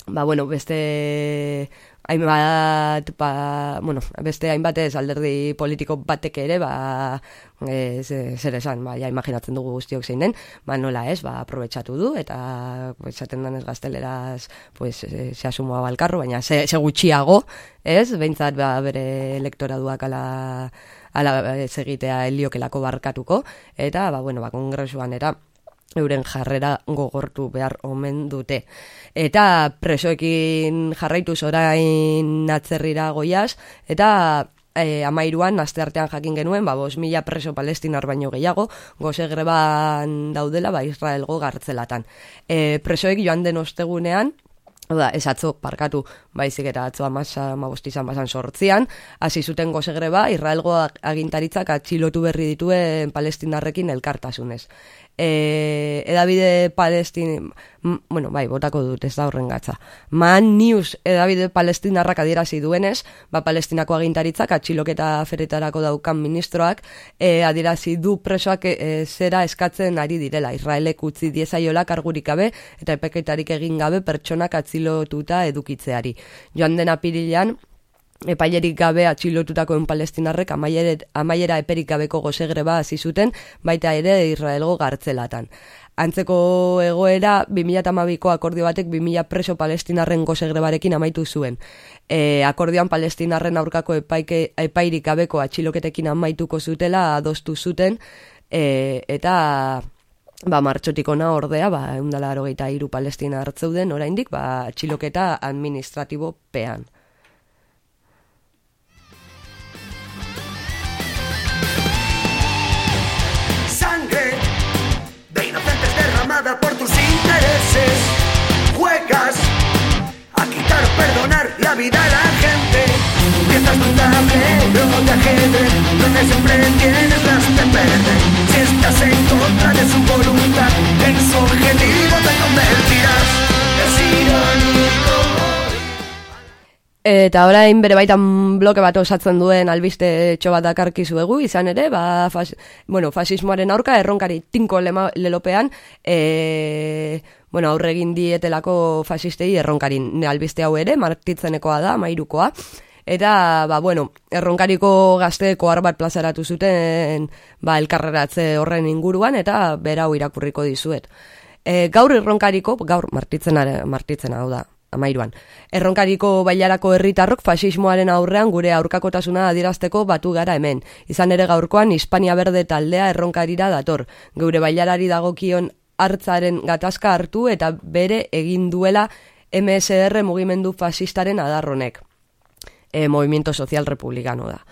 ba, bueno, beste hainbat, ba, bueno, beste hainbat ez alderdi politiko batek ere, ba, e, ze- zer esan, ba, ja imaginatzen dugu guztiok zein den, ba, nola ez, ba, aprobetsatu du, eta, pues, esaten danez gazteleraz, pues, e, se asumoa balkarro, baina ze, ze gutxiago, ez, behintzat, ba, bere elektoraduak ala, ala ez egitea heliokelako barkatuko, eta, ba, bueno, ba, kongresuan era, euren jarrera gogortu behar omen dute. Eta presoekin jarraitu orain atzerrira goiaz, eta e, amairuan, aste artean jakin genuen, ba, bos mila preso palestinar baino gehiago, goze greban daudela, ba, Israelgo gartzelatan. E, presoek joan den ostegunean, Oda, ez atzo, parkatu, baizik eta atzo amasa, amabosti izan basan sortzian, hasi zuten goze greba, Israelgo agintaritzak atxilotu berri dituen palestinarrekin elkartasunez. E, edabide palestin, bueno, bai, botako dut, ez da horren gatza. Man News edabide palestinarrak adierazi duenez, ba, palestinako agintaritzak atxiloketa feretarako daukan ministroak, e, adierazi du presoak e, zera eskatzen ari direla. Israelek utzi diezaiola kargurik gabe eta epeketarik egin gabe pertsonak atxilotuta edukitzeari. Joan den apirilean, epailerik gabe atxilotutakoen palestinarrek amaieret, amaiera eperik gabeko goze greba hasi zuten, baita ere Israelgo gartzelatan. Antzeko egoera 2012ko akordio batek 2000 preso palestinarren goze grebarekin amaitu zuen. E, akordioan palestinarren aurkako epaike, epairik gabeko atxiloketekin amaituko zutela adostu zuten, e, eta ba, martxotik ona ordea, ba, eundala arogeita iru palestina hartzeuden, oraindik, ba, atxiloketa administratibo pean. Por tus intereses. Juegas a quitar perdonar la vida a la gente. De un tablero de ajedrez donde siempre tienes las de perder. Si estás en contra de su voluntad, en su objetivo te convertirás. Es irónico. Eta orain bere baitan bloke bat osatzen duen albiste txo bat dakarkizu egu, izan ere, ba, fas, bueno, fasismoaren aurka erronkari tinko lema, lelopean, e, bueno, aurre egin dietelako fasistei erronkarin ne albiste hau ere, martitzenekoa da, mairukoa, Eta, ba, bueno, erronkariko gazteko bat plazaratu zuten, ba, elkarreratze horren inguruan, eta berau irakurriko dizuet. E, gaur erronkariko, gaur martitzen, martitzen hau da, amairuan. Erronkariko bailarako herritarrok fasismoaren aurrean gure aurkakotasuna adierazteko batu gara hemen. Izan ere gaurkoan Hispania Berde taldea erronkarira dator. Geure bailarari dagokion hartzaren gatazka hartu eta bere egin duela MSR mugimendu fasistaren adarronek. E, Movimiento Social Republicano da.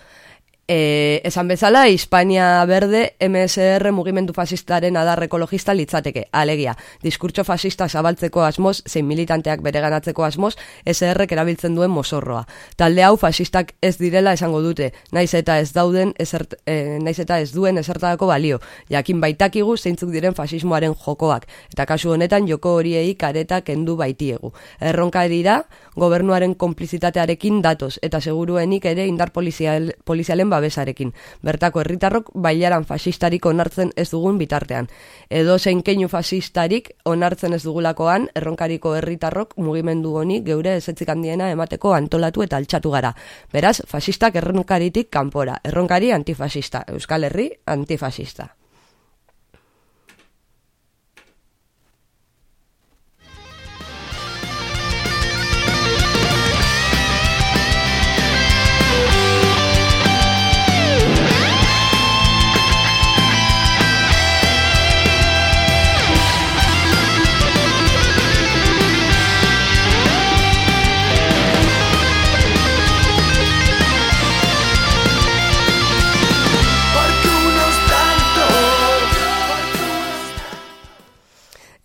E, esan bezala, Hispania Berde MSR mugimendu fasistaren adar ekologista litzateke. Alegia, diskurtso fasista zabaltzeko asmoz, zein militanteak bereganatzeko asmoz, SR erabiltzen duen mozorroa. Talde hau fasistak ez direla esango dute, naiz eta ez dauden esert, e, naiz eta ez duen esertadako balio. Jakin baitakigu zeintzuk diren fasismoaren jokoak, eta kasu honetan joko horiei kareta kendu baitiegu. Erronkarira, gobernuaren konplizitatearekin datoz, eta seguruenik ere indar polizial, polizialen babesarekin. Bertako herritarrok bailaran fasistarik onartzen ez dugun bitartean. Edo zein keinu fasistarik onartzen ez dugulakoan, erronkariko herritarrok mugimendu honi geure ezetzik handiena emateko antolatu eta altxatu gara. Beraz, fasistak erronkaritik kanpora. Erronkari antifasista. Euskal Herri antifasista.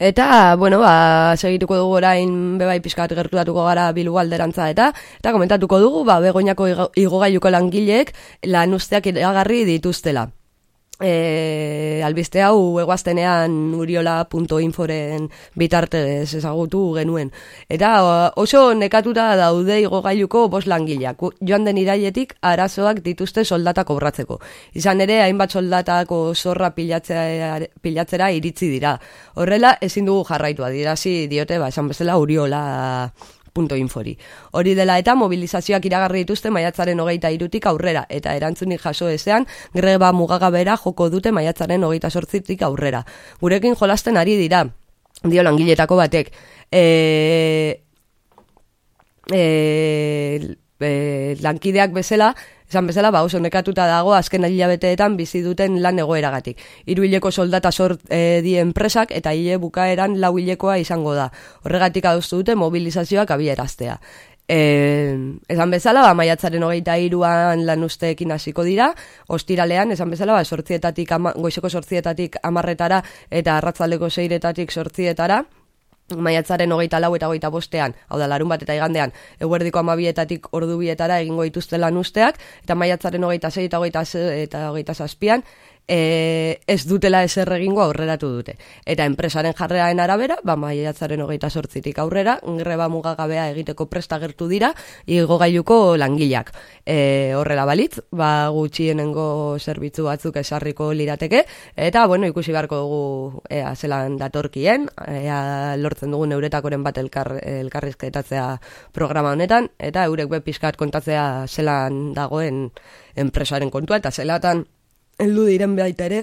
Eta, bueno, ba, segituko dugu orain bebai pixkat gerturatuko gara bilu alderantza eta eta komentatuko dugu, ba, begoinako igo- igogailuko langileek lan usteak iragarri dituztela. E, albiste hau eguaztenean uriola.inforen bitartez ezagutu genuen. Eta oso nekatuta daude igogailuko bos langileak. Joan den irailetik arazoak dituzte soldata kobratzeko. Izan ere, hainbat soldatako zorra pilatzea, pilatzera iritzi dira. Horrela, ezin dugu jarraitu adirazi diote, ba, esan bezala uriola infori. Hori dela eta mobilizazioak iragarri dituzte maiatzaren hogeita irutik aurrera, eta erantzunik jaso ezean, greba mugagabera joko dute maiatzaren hogeita sortzitik aurrera. Gurekin jolasten ari dira, dio langiletako batek. E, e, e, lankideak bezala, esan bezala, ba, oso nekatuta dago azken hilabeteetan bizi duten lan egoeragatik. Hiru hileko soldata sort e, die enpresak eta hile bukaeran lau hilekoa izango da. Horregatik adostu dute mobilizazioak abieraztea. E, esan bezala, ba, maiatzaren hogeita iruan lan usteekin hasiko dira, ostiralean, esan bezala, ba, sortzietatik, ama, goizeko sortzietatik amarretara eta arratzaldeko seiretatik sortzietara, maiatzaren hogeita lau eta hogeita bostean, hau da larun bat eta igandean, eguerdiko amabietatik ordu bietara egingo dituzte lan usteak, eta maiatzaren hogeita zei eta hogeita, eta hogeita zazpian, e, ez dutela ezer egingo aurreratu dute. Eta enpresaren jarrearen arabera, ba, maiatzaren hogeita sortzitik aurrera, greba mugagabea egiteko presta gertu dira, igogailuko langileak. E, horrela balitz, ba, gutxienengo zerbitzu batzuk esarriko lirateke, eta, bueno, ikusi beharko dugu ea zelan datorkien, ea lortzen dugun euretakoren bat elkar, elkarrizketatzea programa honetan, eta eurek be pixkat kontatzea zelan dagoen enpresaren kontua, eta zelatan heldu diren baita ere,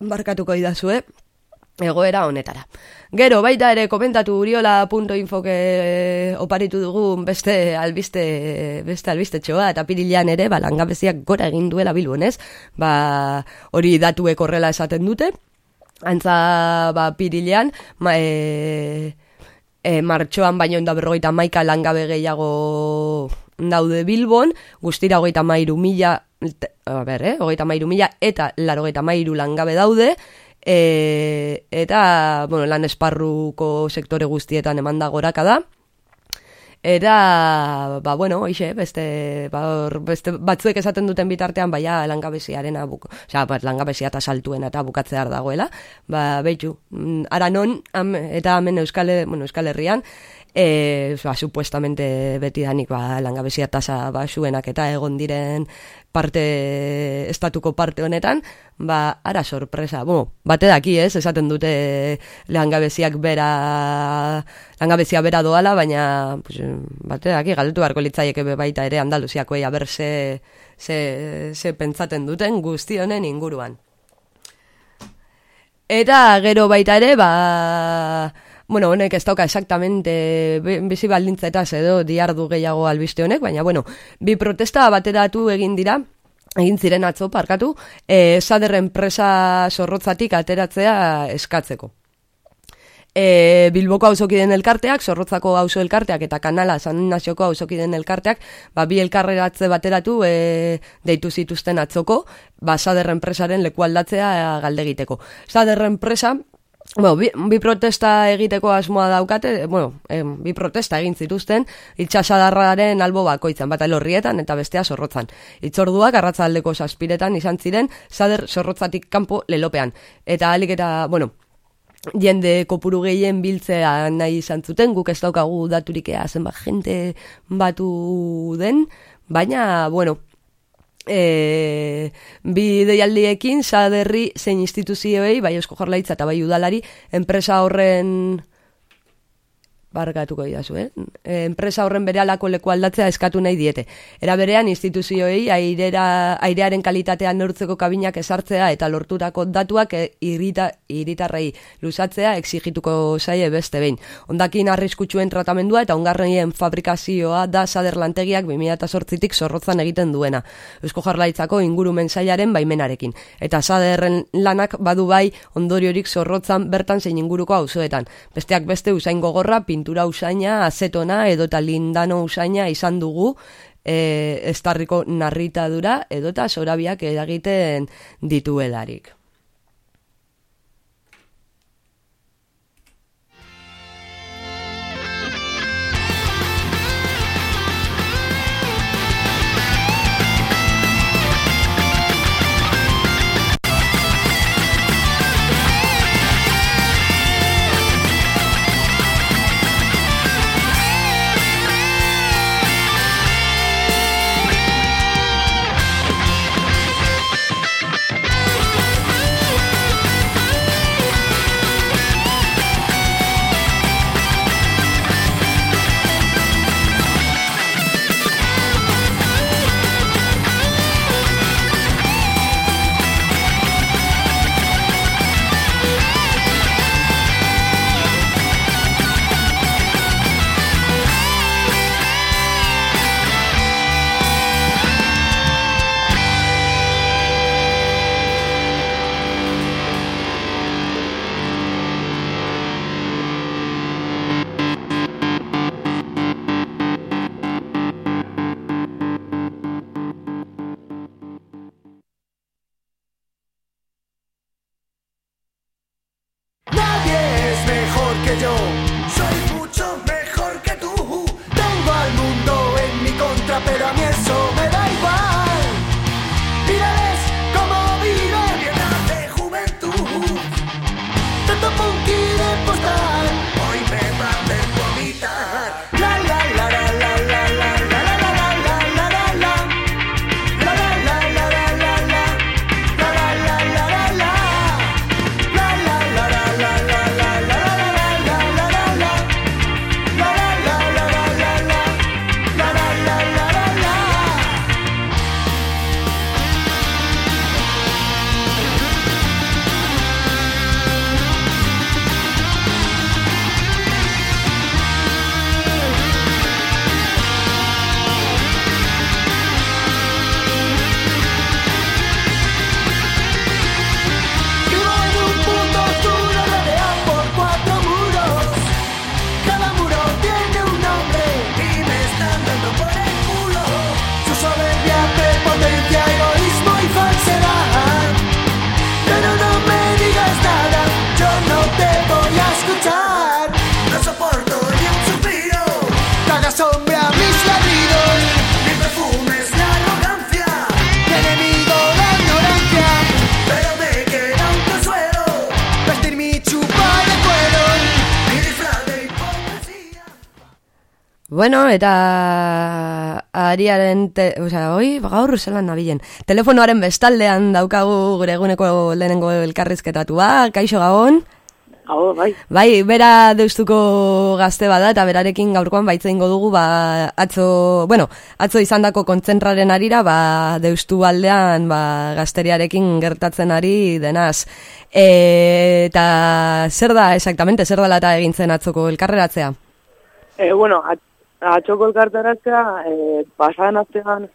barkatuko idazue, egoera honetara. Gero, baita ere, komentatu uriola.info que oparitu dugun beste albiste, beste albiste txoa, eta pirilean ere, ba, langabeziak gora egin duela bilbon, ez? Ba, hori datuek horrela esaten dute, antza, ba, pirilean, ma, e, e, martxoan baino da berrogeita maika langabe gehiago daude Bilbon, guztira hogeita mairu mila, a ber, eh, hogeita mairu mila eta larogeita mairu langabe daude, e, eta, bueno, lan esparruko sektore guztietan eman da goraka da, Eta, ba, bueno, hoxe, beste, ba, hor, beste batzuek esaten duten bitartean, baina langabeziaren abuk, osea, bat, langabezia eta saltuen eta bukatzear dagoela, ba, behitu, mm, ara non, am, eta hemen Euskal, bueno, Euskal Herrian, e, ba, supuestamente beti danik, ba, langabezia tasa basuenak eta egon diren parte, estatuko parte honetan, ba, ara sorpresa, bueno, bate daki ez, esaten dute langabeziak bera, langabezia bera doala, baina, pues, bate daki, galdetu beharko litzaieke be baita ere Andaluziakoei aber ze, ze, ze pentsaten duten guzti honen inguruan. Eta gero baita ere, ba, Bueno, honek ez dauka exactamente bi- bizi baldintzetaz edo diardu gehiago albiste honek, baina bueno, bi protesta bateratu egin dira, egin ziren atzo parkatu, e, sader enpresa zorrotzatik ateratzea eskatzeko. E, Bilboko auzokiden elkarteak, Zorrotzako auzo elkarteak eta Kanala San Ignazioko auzokiden elkarteak, ba, bi elkarreratze bateratu e, deitu zituzten atzoko, ba, Sader enpresaren leku aldatzea galdegiteko. Sader enpresa, Bueno, bi, bi protesta egiteko asmoa daukate, bueno, em, bi protesta egin zituzten, itxasadarraren albo bakoitzan, bat elorrietan eta bestea zorrotzan. Itzorduak arratzaldeko saspiretan izan ziren, sader zorrotzatik kanpo lelopean. Eta alik eta, bueno, jende kopuru gehien biltzea nahi izan zuten, guk ez daukagu daturik ea zenbat jente batu den, baina, bueno, e, bi deialdiekin saderri zein instituzioei, bai eusko jarlaitza eta bai udalari, enpresa horren barkatuko didazu, eh? Enpresa horren bere alako leku aldatzea eskatu nahi diete. Era berean instituzioei airera, airearen kalitatea neurtzeko kabinak esartzea eta lorturako datuak e, irita, iritarrei luzatzea exigituko zaie beste behin. Ondakin arriskutsuen tratamendua eta ongarreien fabrikazioa da sader lantegiak 2008tik zorrotzan egiten duena. Eusko jarlaitzako ingurumen sailaren baimenarekin. Eta saderren lanak badu bai ondoriorik zorrotzan bertan zein inguruko auzoetan. Besteak beste usain gogorra, pintura usaina, azetona edota lindano usaina izan dugu e, estarriko narritadura edota sorabiak eragiten dituelarik. don't. Eta ariaren, te, osea, hoi, gaur zelan nabilen. Telefonoaren bestaldean daukagu gure eguneko lehenengo elkarrizketatua, kaixo gabon. Hau, bai. Bai, bera deustuko gazte bada eta berarekin gaurkoan baitza ingo dugu, ba, atzo, bueno, atzo izandako kontzentraren arira, ba, deustu aldean, ba, gazteriarekin gertatzen ari denaz. E, eta zer da, exactamente, zer dela eta egintzen atzoko elkarreratzea? E, bueno, at, atxoko elkartaratzea, e, pasadan astean,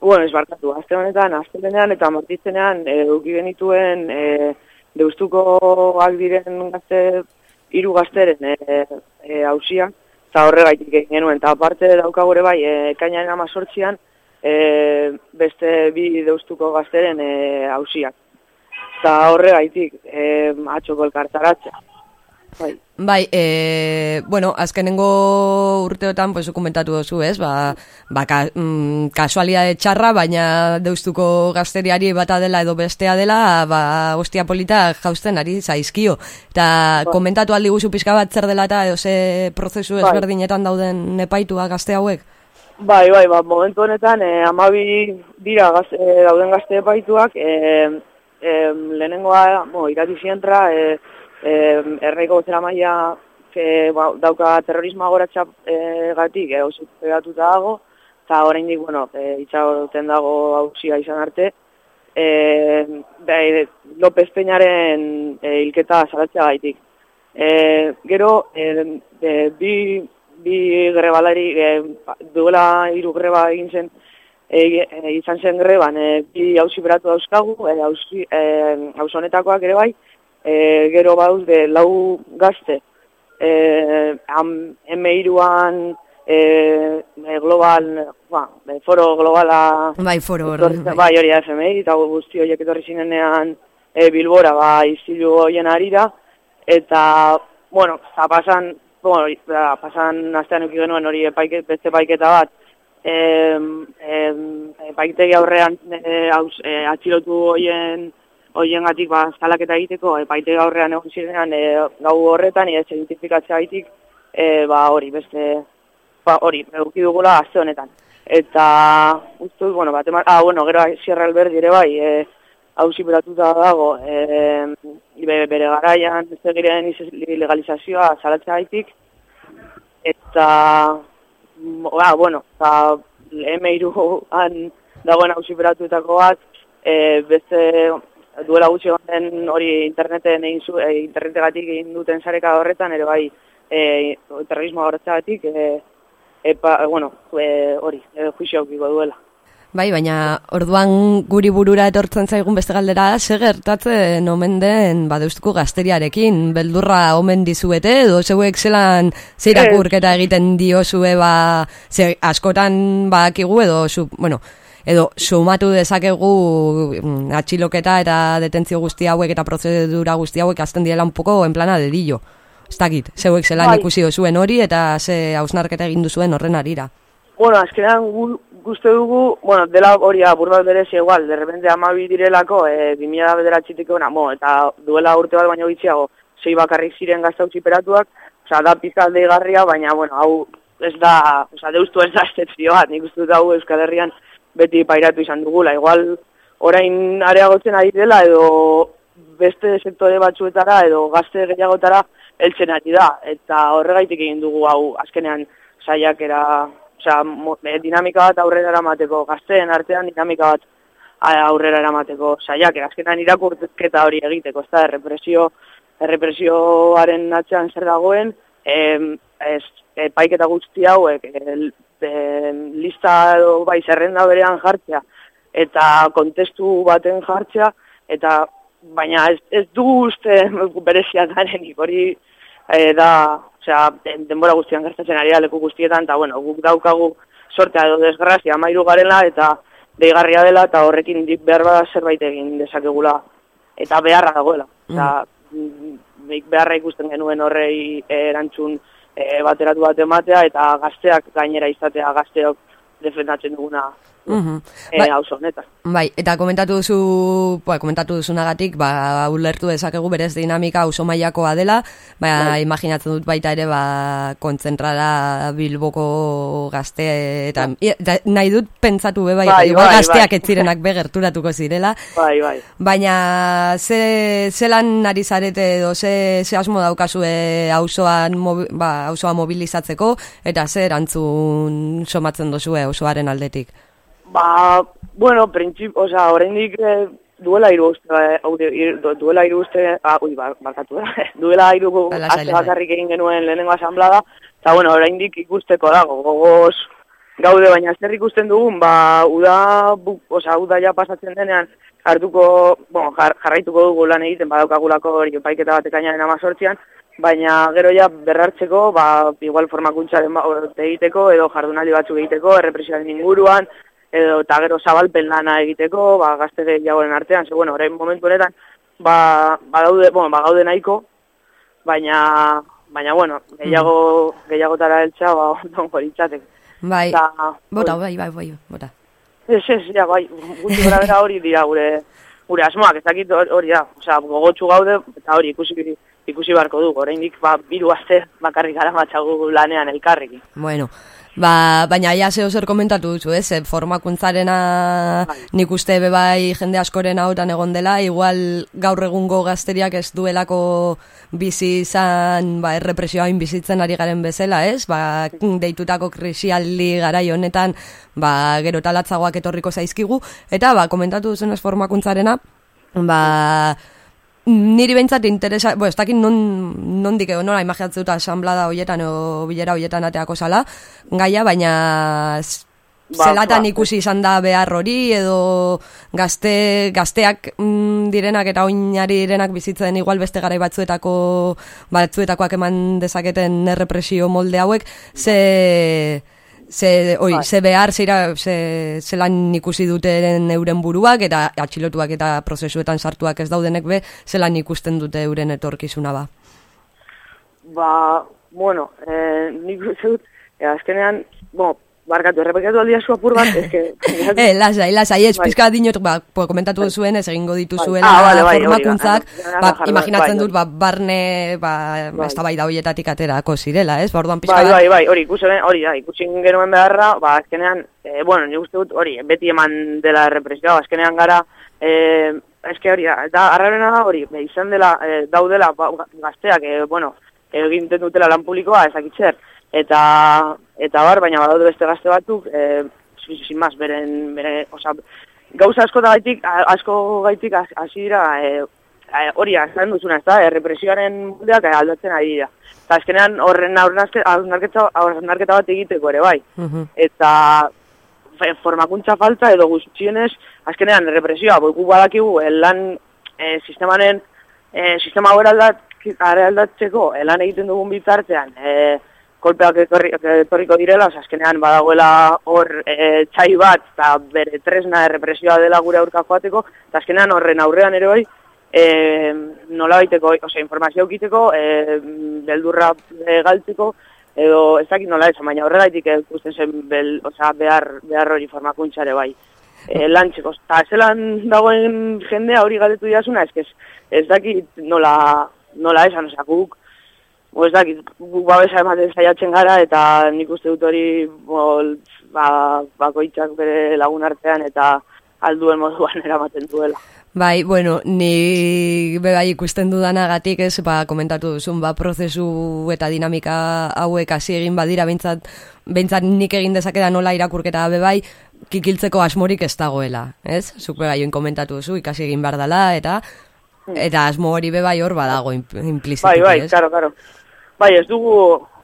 bueno, ez barkatu, aste honetan, astelenean eta martitzenean, e, duki genituen, e, deustukoak diren gazte, hiru gazteren e, e, hausia, eta horregaitik egin genuen, eta aparte daukagure bai, e, kainaren amazortzian, e, beste bi deustuko gazteren e, hausiak. Eta horregaitik, e, atxoko elkartaratzea. Bai. Bai, e, bueno, azkenengo urteotan, pues, komentatu dozu, ez? Ba, ba ka, mm, kasualidade txarra, baina deustuko gazteriari bata dela edo bestea dela, ba, ostia polita jausten ari zaizkio. Eta Bai. komentatu aldi guzu pixka bat zer dela eta edo ze prozesu Bai. ezberdinetan dauden epaitua gazte hauek? Bai, bai, ba, momentu honetan, eh, amabi dira gaz, eh, dauden gazte epaituak, eh, eh, lehenengoa, bo, irati zientra, eh, eh, erreiko zera maia que, ba, dauka terrorismo agoratxa eh, gatik, eh, oso pegatuta dago, eta oraindik bueno, eh, itxagoten dago hausia izan arte, eh, bai, López Peñaren eh, hilketa salatzea gaitik. Eh, gero, eh, eh, bi, bi grebalari, eh, duela hiru greba egin zen, e, e, izan zen greban, e, bi hausi beratu dauzkagu, e, hausi, e, honetakoak ere bai, e, gero bauz de lau gazte, e, am, M2an, e, e, global, ba, e, foro globala, Bai, foro hor, etorri- bai, hori da FMI, eta guzti horiek etorri zinenean e, Bilbora, ba, izilu hoien arira, eta, bueno, eta pasan, bueno, da, pasan astean uki genuen hori epaike, beste epaiketa bat, em, em, epaitegi aurrean e, haus, e, atxilotu hoien hoien gatik ba, salaketa egiteko, epaitegi aurrean egon zirenean e, gau horretan, ez identifikatzea gaitik, e, ba, hori, beste, ba, hori, eduki dugula aste honetan. Eta, uste bueno, bat eman, ah, bueno, gero Sierra Alberdi ere bai, e, hausi dago, e, bere, bere garaian, zegiren legalizazioa salatzea gaitik, eta, mm, ba, bueno, eta M2an dagoen hausi beratuetako bat, e, beste duela gutxi egon den hori interneten egin zu, e, internetegatik egin duten sareka horretan, ere bai, e, terrorismoa horretzagatik, e, epa, bueno, e, hori, e, juizio aukiko duela. Bai, baina orduan guri burura etortzen zaigun beste galdera, ze gertatzen omen den badeustuko gazteriarekin, beldurra omen dizuete, edo zeuek zelan zeirakurketa egiten diozue, ba, ze askotan bakigu edo, zu, bueno, edo sumatu dezakegu mm, atxiloketa eta detentzio guzti hauek eta prozedura guzti hauek azten diela un poco en plana dedillo. Ez dakit, zeuek zelan Bai. ikusi duzuen hori eta ze hausnarketa egin duzuen horren arira. Bueno, azkenean gu, guzti dugu, bueno, dela hori apur bat berezi igual, de repente amabi direlako, e, 2000 bederatxitik ona, mo, eta duela urte bat baino gitxiago, sei bakarrik ziren gazta peratuak, oza, da pizkat deigarria, baina, bueno, hau ez da, oza, deustu ez da estetzio bat, nik uste dut hau Euskal Herrian beti pairatu izan dugula, igual orain areagotzen ari dela, edo beste sektore batzuetara, edo gazte gehiagotara heltzen ari da, eta horregaitik egin dugu hau azkenean saiakera, osea, eh, dinamika bat aurrera eramateko, gazteen artean dinamika bat a- aurrera eramateko saiakera, azkenean irakurketa hori egiteko, ez da, errepresio, errepresioaren atzean zer dagoen, em, ez, epaiketa guzti hauek, el, em, lista edo bai zerrenda berean jartzea, eta kontestu baten jartzea, eta baina ez, ez du uste berezia garenik, hori e, da, osea, den- denbora guztian gertatzen ari leku guztietan, eta bueno, guk daukagu sortea edo desgrazia amairu garela, eta deigarria dela, eta horrekin dik behar bada zerbait egin dezakegula, eta beharra dagoela. Osea, mm, beharra ikusten genuen horrei erantzun e, bateratu bat ematea, eta gazteak gainera izatea gazteok defendatzen duguna Mhm. e, Bai. hauzo honetan. Bai, eta komentatu duzu, ba, komentatu duzunagatik, ba, ulertu dezakegu berez dinamika oso mailakoa dela, ba, Bai. imaginatzen dut baita ere, ba, kontzentrara bilboko gazte, eta, eta nahi dut pentsatu be, bai, Bai, bai, gazteak bai. ez zirenak be gerturatuko zirela, Bai, bai. baina ze, zelan ari zarete edo ze, ze asmo daukazue auzoan mobi, ba, auzoa mobilizatzeko, eta ze erantzun somatzen dozue auzoaren aldetik. Ba, bueno, printzip, oza, oraindik eh, duela hiru uste, eh, duela hiru uste, ah, ui, ba- barkatu, duela hiru Ba, lasai, aste lasai. bakarrik egin genuen lehenengo asamblada, eta bueno, oraindik ikusteko dago, gogoz gaude, baina zer ikusten dugun, ba, uda, bu, oza, uda ja pasatzen denean, hartuko, bueno, jar, jarraituko dugu lan egiten, badaukagulako hori epaiketa bat ekainaren amazortzian, baina gero ja berrartzeko, ba, igual formakuntzaren ba, egiteko, edo jardunaldi batzuk egiteko, errepresioaren inguruan, edo eta gero zabalpen lana egiteko, ba, gazte gehiagoren artean, ze, bueno, orain momentu honetan, ba, badaude, bueno, ba, gaude nahiko, baina, baina, bueno, gehiago, gehiagotara heltza, ba, ondo horitzatek. Bai, Eta, bota, bai, bai, bai, bota. Ez, ez, ja, bai, gutxi gara bera hori dira gure, gure asmoak, ez dakit hor- hori da, osea, gogotsu gaude, eta hori ikusi, ikusi beharko du, oraindik ba, biru aste bakarrik gara matxagu lanean elkarrekin. Bueno, ba, baina ja zeo zer komentatu duzu, ez? Eh, Formakuntzarena nik uste be bai jende askoren ahotan egon dela, igual gaur egungo gazteriak ez duelako bizi izan, ba, errepresioa bizitzen ari garen bezala, ez? Ba, deitutako krisialdi garai honetan, ba, gero talatzagoak etorriko zaizkigu, eta ba, komentatu duzunez formakuntzarena, ba, niri behintzat interesa, bo, ez dakit non, nondik edo nola imaginatzen dut asamblada hoietan o bilera hoietan ateako zala, gaia, baina Ba, zelatan ba. ikusi izan da behar hori edo gazte, gazteak mm, direnak eta oinari direnak bizitzen igual beste garai batzuetako batzuetakoak eman dezaketen errepresio molde hauek ze ze, oi, Bai. ze behar, zeira, ze, zelan ikusi duten euren buruak, eta atxilotuak eta prozesuetan sartuak ez daudenek be, zelan ikusten dute euren etorkizuna ba. Ba, bueno, eh, nik uste dut, eh, azkenean, bueno, barkatu, errepekatu aldia zu apur bat, que... Eh, lasai, lasai, ez, Bai. pizka dinot, ba, po, komentatu duzuen, ez egingo dituzuela Ah, vale, bai, da. formakuntzak, Ah, ba, imaginatzen bai, dut, ba, barne, ba, Bai. ez da bai da hoietatik aterako zirela, ez, ba, orduan pizka Bai, bai, bai, hori ikusi, hori da, ikusi genuen beharra, ba, azkenean, eh, bueno, nik uste dut, hori, beti eman dela errepresioa, azkenean gara, eh, eske hori da, eta arrarena da hori, izan dela, eh, daudela, ba, gazteak, eh, bueno, egiten dutela lan publikoa, ezakitzer, eta, eta bar, baina badaude beste gazte batzuk, eh, sin, beren, bere, oza, gauza asko da gaitik, asko gaitik has- hasi dira, eh, eh, hori azan duzuna, ez da, errepresioaren mundeak eh, aldatzen ari dira. Eta azkenean horren hausnarketa bat egiteko ere bai. Mhm. Eta fe- formakuntza falta edo guztienez, azkenean errepresioa, boiku badakigu, eh, lan eh, sistemaren, eh, sistema hori aldat, aldatzeko, lan egiten dugun bitartean, eh, kolpeak etorri, etorriko direla, oza, azkenean badagoela hor e, txai bat, eta bere tresna errepresioa dela gure aurka joateko, eta azkenean horren aurrean ere bai, e, nola baiteko, oza, informazio eukiteko, e, beldurra e, galtzeko, edo ez dakit nola esan, baina horregaitik ikusten zen bel, oza, behar, behar hori formakuntzare bai. E, lantzeko, eta zelan dagoen jendea hori galdetu diazuna, ez, ez, dakit nola, nola esan, oza, guk, Bo, ez dakit, guk babesa ematen saiatzen gara, eta nik uste dut hori bol, ba, bakoitzak bere lagun artean eta alduen moduan eramaten duela. Bai, bueno, ni bebai ikusten dudanagatik ez, ba, komentatu duzun, ba, prozesu eta dinamika hauek hasi egin badira, behintzat, behintzat nik egin dezakeda nola irakurketa bebai, kikiltzeko asmorik ez dagoela, ez? Zuk bebai komentatu duzu, ikasi egin behar dela, eta eta asmo hori bebai hor badago impl- implizituki, Bai, bai, karo, karo. Bai, ez dugu,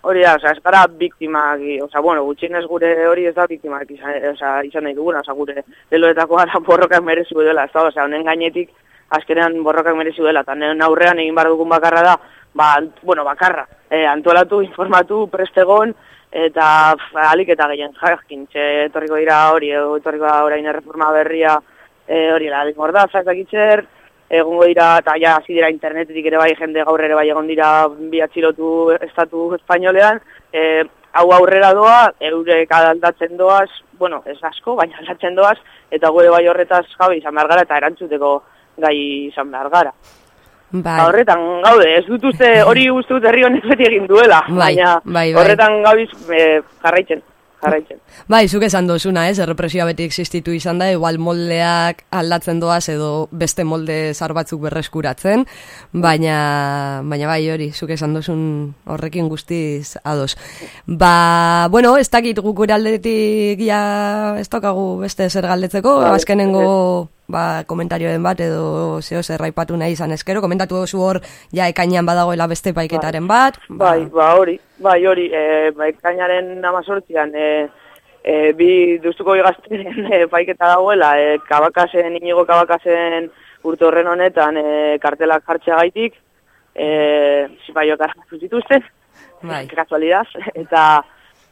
hori da, oza, ez gara biktimak, oza, bueno, gutxienez gure hori ez da biktimak izan, oza, izan nahi duguna, oza, gure leloetako gara borrokak merezu dela, ez da, oza, honen gainetik, azkenean borrokak merezu dela, eta aurrean egin behar dugun bakarra da, ba, bueno, bakarra, eh, antolatu, informatu, prestegon, eta pf, alik eta gehien jakin, txe, etorriko dira hori, etorriko da orain erreforma berria, e, hori, la mordaza, ez dakitzer, egongo dira, eta ja, hasi dira internetetik ere bai, jende gaur ere bai egon dira bi atxilotu estatu espainolean, e, hau aurrera doa, eurek aldatzen doaz, bueno, ez asko, baina aldatzen doaz, eta gure bai horretaz jabe izan behar gara, eta erantzuteko gai izan behar gara. Bai. Ba, horretan gaude, ez dut uste hori uste dut herri honek beti egin duela, Bai, baina bai, bai. horretan gabiz eh, jarraitzen, jarraitzen. Bai, zuk esan dozuna, ez? Errepresioa beti existitu izan da, igual moldeak aldatzen doaz edo beste molde zar batzuk berreskuratzen, baina, baina bai hori, zuk esan dozun horrekin guztiz ados. Ba, bueno, ez dakit guk gure aldetik ja ez daukagu beste zer galdetzeko, azkenengo ba, komentarioen bat edo zeo zer raipatu nahi izan. Eskero, komentatu zu hor ja ekainean badagoela beste paiketaren bat, Bai, ba hori, bai hori, e, ba, ekainaren amazortzian, e, e, bi duztuko igazteren e, paiketa dagoela, e, kabakasen, inigo kabakasen urte horren honetan e, kartelak jartzea gaitik, e, zipaiok arratu zituzten, Bai. kasualidaz, eta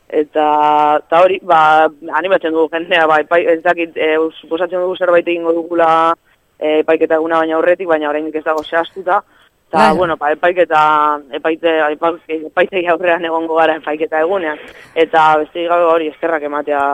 eta eta hori, ba, animatzen dugu jendea, ba, epai, ez dakit, e, suposatzen dugu zerbait egingo dugula e, epaiketa eguna baina aurretik, baina oraindik ez dago zehaztuta, eta, Bai. bueno, ba, epaiketa, epaite, epa- epaitegi aurrean egongo gara epaiketa egunean, eta beste gabe hori eskerrak ematea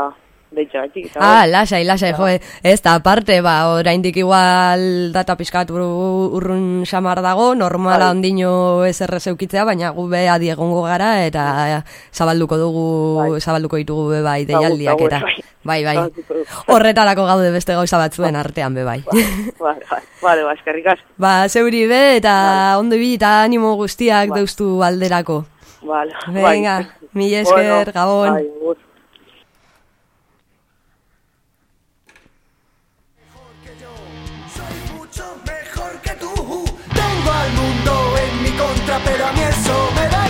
eta Ah, lasai, lasai, jo, ez da, aparte, ba, oraindik igual data pizkat ur- urrun xamar dago, normala Bai. ondino ez errez eukitzea, baina gu be adi egongo gara, eta zabalduko dugu, zabalduko ditugu be bai, deialdiak, eta bai. bai, bai, horretarako gaude beste gauza batzuen artean be bai. Vale, vale, ba, eskerrik asko. Ba, zeuri be, eta ondo ibili eta animo guztiak deustu alderako. Vale, Venga, bai. mila esker, Bueno, Gabon. bai, pero a mí eso me da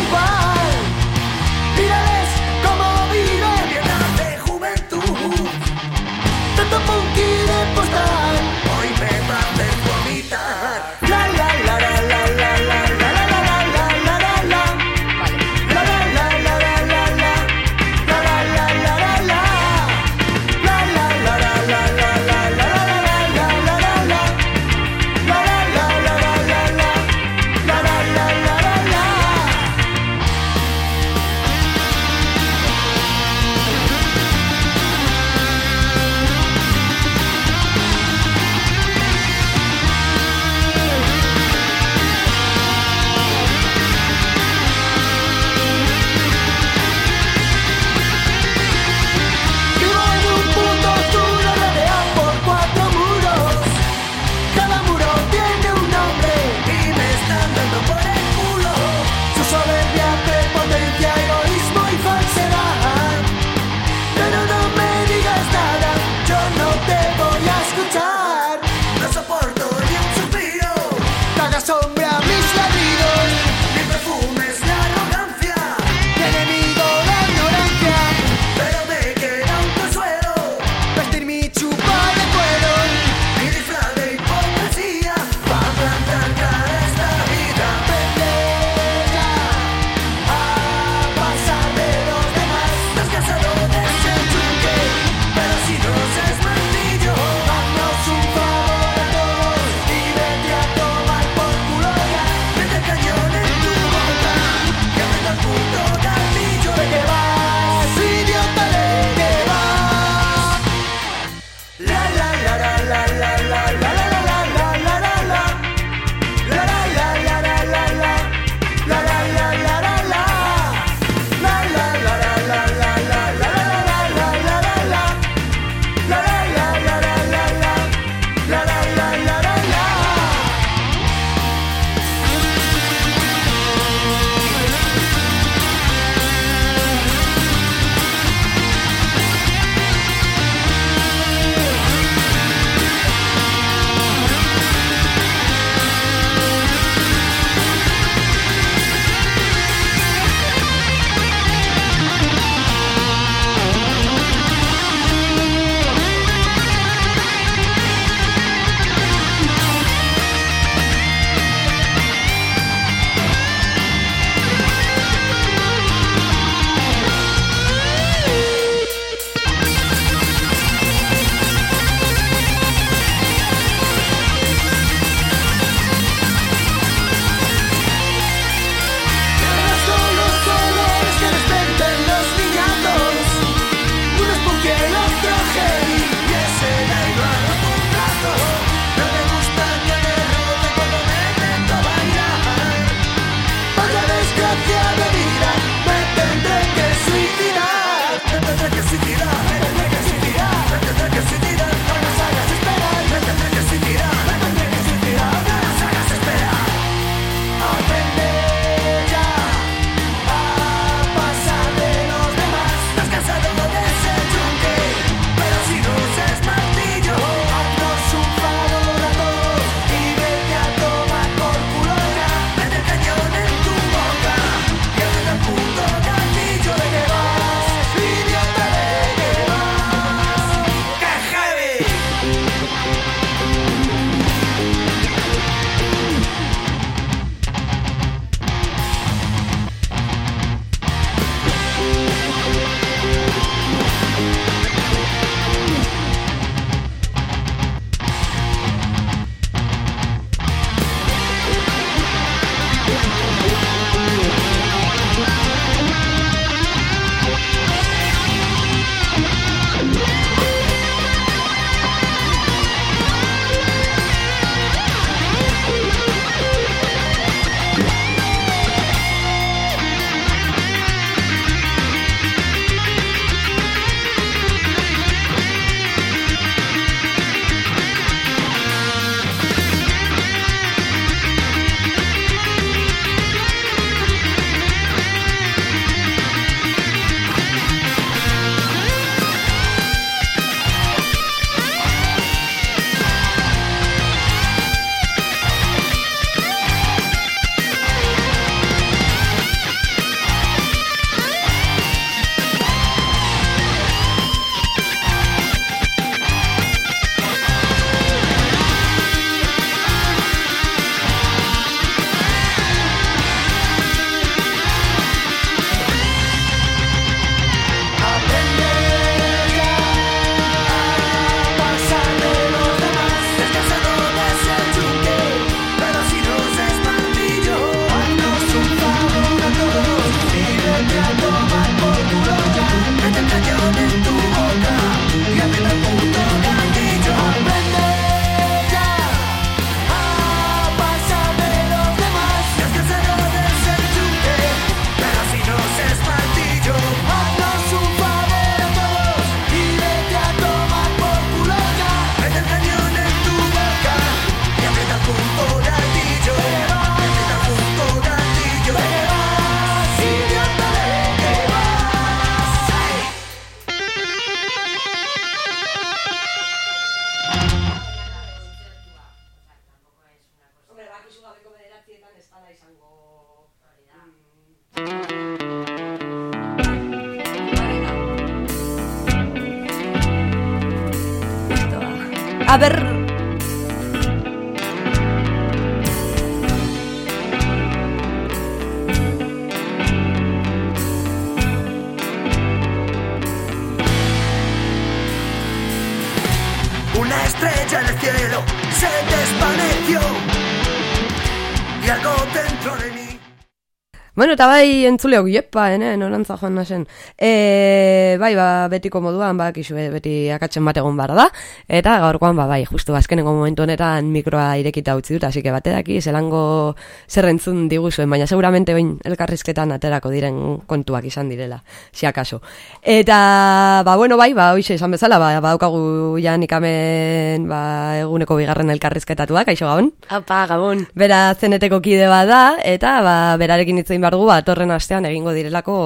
eta bai entzuleok jepa, ene, norantza joan nasen. E, bai, ba, betiko moduan, ba, kizu, beti akatzen bat egon bar da. Eta gaurkoan, ba, bai, justu azkenengo momentu honetan mikroa irekita utzi dut, así que batedaki, zelango zer entzun diguzuen, baina seguramente oin elkarrizketan aterako diren kontuak izan direla, si akaso. Eta, ba, bueno, bai, ba, hoxe esan bezala, ba, badaukagu janik amen, ba, eguneko bigarren elkarrizketatuak, aixo gabon? Apa, gabon. Bera zeneteko kide bat da, eta ba, berarekin hitz egin behar dugu, ba, torren astean egingo direlako,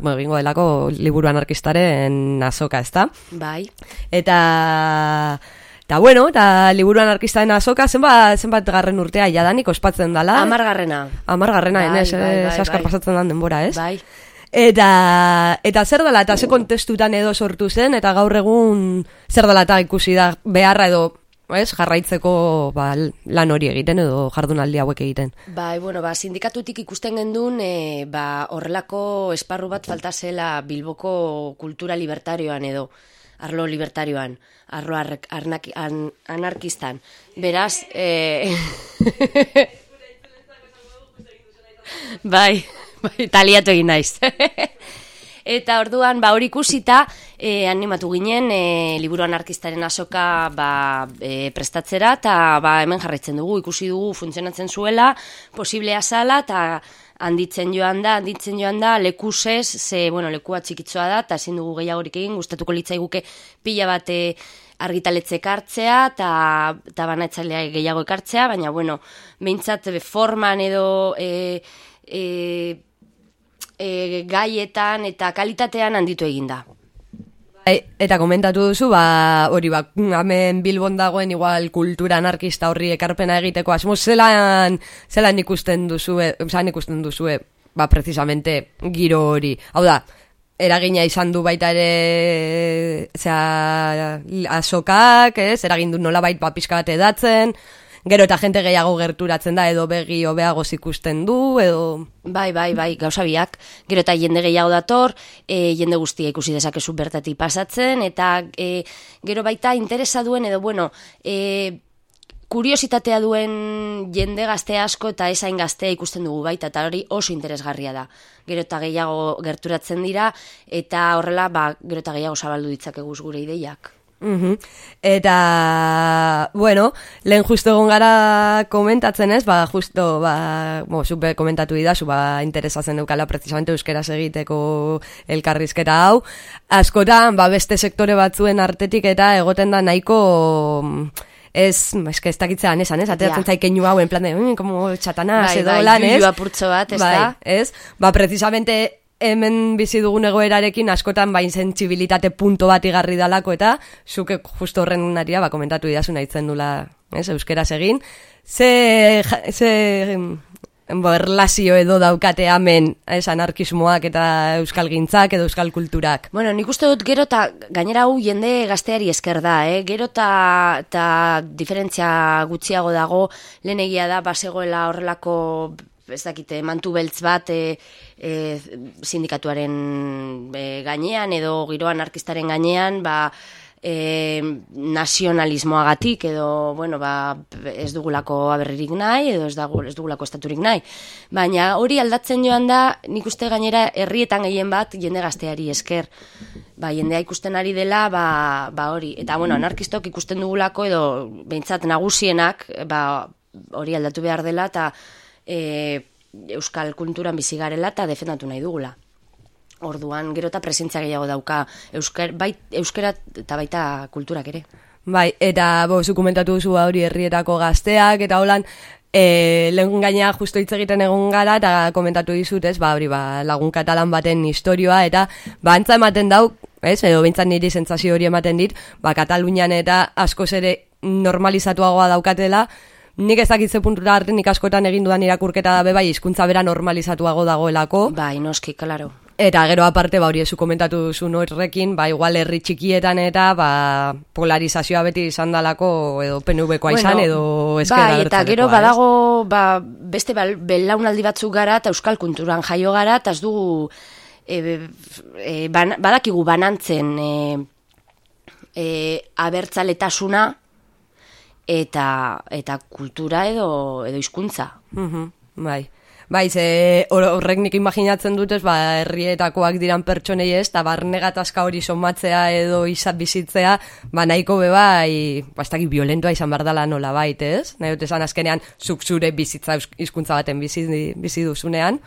bueno, egingo delako liburu anarkistaren azoka, ezta? Bai. Eta... Eta bueno, eta liburu anarkistaren azoka, zenbat, zenbat garren urtea jadanik ospatzen dala. Amargarrena. Amargarrena, Bai, enez, bai, bai, bai. pasatzen den denbora, ez? Bai. Eta, eta zer dela, eta ze kontestutan edo sortu zen, eta gaur egun zer dela eta ikusi da beharra edo ez, jarraitzeko ba, lan hori egiten edo jardunaldi hauek egiten. Bai, bueno, ba, sindikatutik ikusten gendun, e, ba, horrelako esparru bat falta zela Bilboko kultura libertarioan edo arlo libertarioan, arlo arnak, an, anarkistan. Beraz, e... bai, bai, taliatu egin naiz. Eta orduan, ba, hori ikusita, e, animatu ginen, e, liburu anarkistaren asoka ba, e, prestatzera, eta ba, hemen jarraitzen dugu, ikusi dugu funtzionatzen zuela, posiblea zala, eta handitzen joan da, handitzen joan da, lekusez, ze, bueno, lekua txikitzoa da, eta ezin dugu gehiagorik egin, gustatuko litzaiguke pila bat e, argitaletze ekartzea, eta eta banaitzailea gehiago ekartzea, baina, bueno, behintzat e, forman edo... E, e, e, gaietan eta kalitatean handitu egin da. Bai, eta komentatu duzu, ba, hori ba, hemen Bilbon dagoen igual kultura anarkista horri ekarpena egiteko asmo zelan, zelan ikusten duzue, zelan ikusten duzue, ba, precisamente giro hori. Hau da, eragina izan du baita ere, zera, azokak, ez, eragin du nola baita pixka bat edatzen, gero eta jente gehiago gerturatzen da, edo begi hobeago ikusten du, edo... Bai, bai, bai, gauza biak. Gero eta jende gehiago dator, e, jende guztia ikusi dezakezu bertatik pasatzen, eta e, gero baita interesa duen, edo bueno, e, kuriositatea duen jende gazte asko eta esain gaztea ikusten dugu baita, eta hori oso interesgarria da. Gero eta gehiago gerturatzen dira, eta horrela, ba, gero eta gehiago zabaldu ditzakeguz gure ideiak. Mhm. Eta, bueno, lehen justo egon gara komentatzen ez, ba, justo, ba, bo, zupe komentatu idazu, ba, interesatzen eukala precisamente euskeraz egiteko elkarrizketa hau. Askotan, ba, beste sektore batzuen artetik eta egoten da nahiko... Ez, que ez dakitzean esan, ez? Ateratzen Ja. zaikeinu hau, en plan de, mm, como txatanaz Bai, edo bai, lan, ez? juju apurtxo bat, ez bai, da? ez? Ba, precisamente hemen bizi dugun egoerarekin askotan bain sentsibilitate punto bat igarri dalako eta zuke justo horren naria ba, komentatu idazu nahitzen dula ez, euskeraz egin. Ze, ja- ze erlazio edo daukate hemen ez, anarkismoak eta euskal gintzak edo euskal kulturak. Bueno, nik uste dut gero eta gainera hau jende gazteari esker da, eh? Gero eta diferentzia gutxiago dago, lehen egia da, basegoela horrelako ez dakite, mantu beltz bat e, e, sindikatuaren e, gainean edo giro anarkistaren gainean, ba, e, nazionalismoagatik edo, bueno, ba, ez dugulako aberririk nahi edo ez, dago, ez dugulako estaturik nahi. Baina hori aldatzen joan da, nik uste gainera herrietan gehien bat jende gazteari esker. Ba, jendea ikusten ari dela, ba, ba hori. Eta, bueno, anarkistok ikusten dugulako edo behintzat nagusienak, ba, hori aldatu behar dela eta e, euskal kulturan bizi garela eta defendatu nahi dugula. Orduan, gero eta presentzia gehiago dauka eusker, bai, euskera eta baita kulturak ere. Bai, eta bo, zu duzu ba, hori herrietako gazteak, eta holan, e, lehen gaina justo hitz egiten egon gara, eta komentatu dizut, ez, ba, hori, ba, lagun katalan baten historioa, eta ba, antza ematen dau, ez, edo bintzat niri sentsazio hori ematen dit, ba, Katalunian eta askoz ere normalizatuagoa daukatela, nik ez dakit ze puntura arte nik askotan egin dudan irakurketa da bebai hizkuntza bera normalizatuago dagoelako. Bai, noski, claro. Eta gero aparte, ba, hori ezu komentatu duzu horrekin, ba, igual herri txikietan eta, ba, polarizazioa beti izan dalako, edo PNV-koa izan, edo ezkerra Bai, eta gero ez? ba, beste belaunaldi batzuk gara, eta euskal kulturan jaio gara, eta ez dugu, e, e, ban, badakigu banantzen e, e, abertzaletasuna eta eta kultura edo edo hizkuntza. Mhm, bai. Bai, ze hor- horrek nik imaginatzen dut ez, ba, herrietakoak diran pertsonei ez, eta barne gatazka hori somatzea edo izat bizitzea, ba, nahiko be bai, ba, ez dakit violentoa izan behar dela nola bait, ez? Nahi dut esan azkenean, zuk zure bizitza hizkuntza baten bizi, bizi duzunean,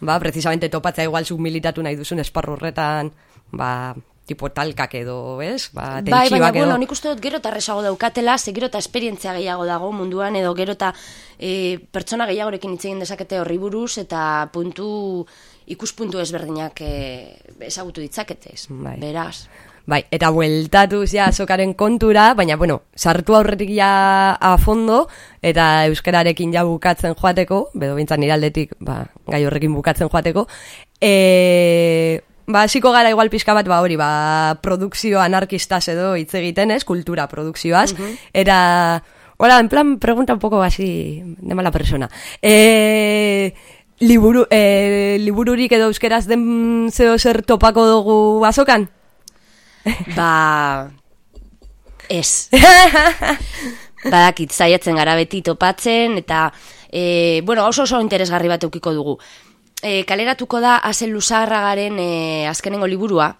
ba, precisamente topatzea igual zuk militatu nahi duzun esparru horretan, ba, tipo talkak edo, ez? Ba, Bai, baina, edo. bueno, nik uste dut gero eta erresago daukatela, ze gero eta esperientzia gehiago dago munduan, edo gero eta e, pertsona gehiagorekin hitz egin dezakete horri buruz, eta puntu, ikuspuntu ezberdinak e, ezagutu ditzakete, ez? Bai. Beraz. Bai, eta bueltatuz ja azokaren kontura, baina, bueno, sartu aurretik ja a fondo, eta euskararekin ja bukatzen joateko, bedo bintzan nire aldetik, ba, gai horrekin bukatzen joateko, e, ba, hasiko gara igual pixka bat, ba, hori, ba, produkzio anarkistaz edo hitz egiten, ez, kultura produkzioaz, eta, hola, en plan, pregunta un poco así, de mala persona. E, liburu, e, libururik edo euskeraz den zeo zer topako dugu azokan? Ba, ez. Badakit, zaiatzen gara beti topatzen, eta, e, bueno, oso oso interesgarri bat eukiko dugu. E, kaleratuko da Azel Luzarragaren e, azkenengo liburua,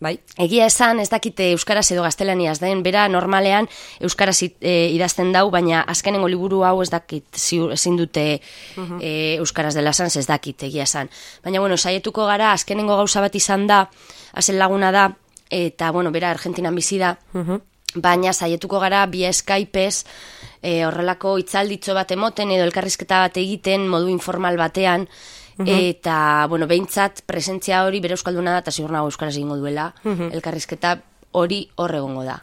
Bai. Egia esan, ez dakite euskaraz edo gaztelaniaz den, bera normalean euskaraz e, idazten dau, baina azkenengo liburu hau ez dakit ziur, ezin dute Mhm. e, euskaraz dela esan, ez dakit egia esan. Baina bueno, saietuko gara, azkenengo gauza bat izan da, hazen laguna da, eta bueno, bera Argentinan bizi da, baina saietuko gara bi Skypez e, horrelako hitzalditxo bat emoten edo elkarrizketa bat egiten modu informal batean Eta bueno, behintzat presentzia hori bere euskalduna da eta ziur nago euskaraz egingo duela Mhm. elkarrizketa hori hor egongo da.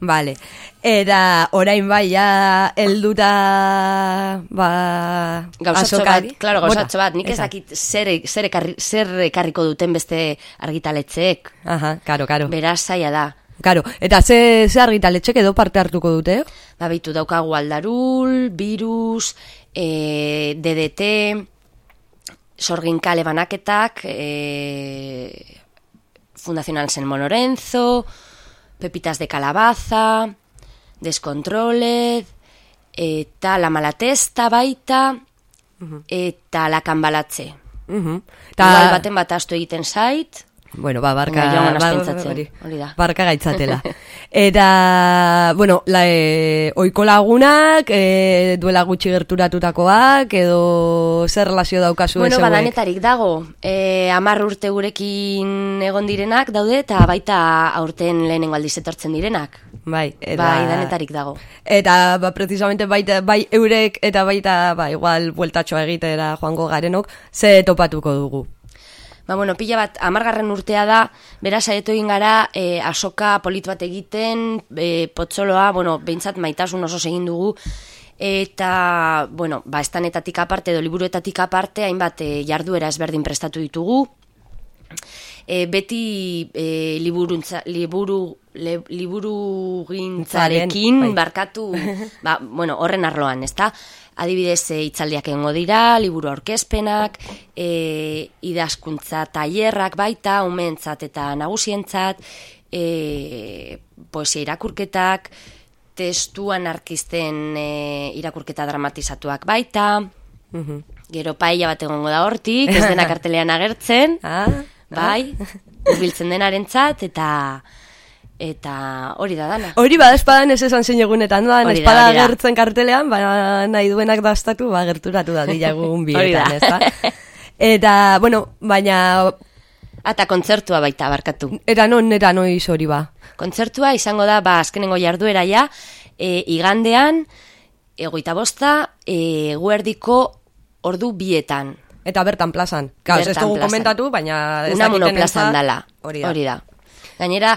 Vale. Eta orain bai ja helduta ba Gauzatxo bat, claro, gauzatxo bat, nik ez dakit zer, zer, ekarri, zer ekarriko duten beste argitaletxeek. Aha, karo, karo. Beraz, zaila da. Karo, eta ze, ze argitaletxek edo parte hartuko dute? Ba, bitu daukagu aldarul, virus, e, DDT, sorginkale banaketak, e, Fundación Anselmo Monorenzo, Pepitas de Calabaza, Descontroled, eta La Malatesta baita, eta La Kanbalatze. Mhm. Igual baten bat astu egiten zait, Bueno, ba, barka, ba- hori. da. barka gaitzatela. Eta, bueno, la, e, oiko lagunak, e, duela gutxi gerturatutakoak, edo zer relazio daukazu Bueno, zeuek? badanetarik dago. E, amar urte gurekin egon direnak daude, eta baita aurten lehenengo aldiz etortzen direnak. Bai, eta... Bai, danetarik dago. Eta, ba, precisamente, baita, bai eurek eta baita, ba, igual, bueltatxoa egitera joango garenok, ze topatuko dugu. Ba, bueno, pila bat, amargarren urtea da, beraz, saietu egin gara, e, asoka polit bat egiten, e, potzoloa, bueno, behintzat maitasun oso egin dugu, eta, bueno, ba, estanetatik aparte, edo liburuetatik aparte, hainbat e, jarduera ezberdin prestatu ditugu, e, beti e, liburuntza, liburu, le, liburu gintzarekin Bai. barkatu, ba, bueno, horren arloan, ezta? Adibidez, e, hitzaldiak egongo dira, liburu aurkezpenak, e, idazkuntza tailerrak baita, umentzat eta nagusientzat, e, poesia irakurketak, testu anarkisten e, irakurketa dramatizatuak baita, gero paella bat egongo da hortik, ez dena kartelean agertzen, ah, bai, urbiltzen denarentzat eta eta hori da dana. Hori bada espadan ez esan zein egunetan doan, Hori da, espada gertzen kartelean, ba, nahi duenak dastatu, ba, gerturatu da dila egun Hori da. bietan? Eta, bueno, baina... Eta kontzertua baita barkatu. Eta non, eta noiz hori ba. Kontzertua izango da, ba, azkenengo jarduera ja, e, igandean, egoita bosta, e, guerdiko ordu bietan. Eta bertan plazan. Claro, ez dugu plazan. komentatu, baina... ez Una dakiten monoplazan entzat, dala. Hori da. Hori da. Gainera,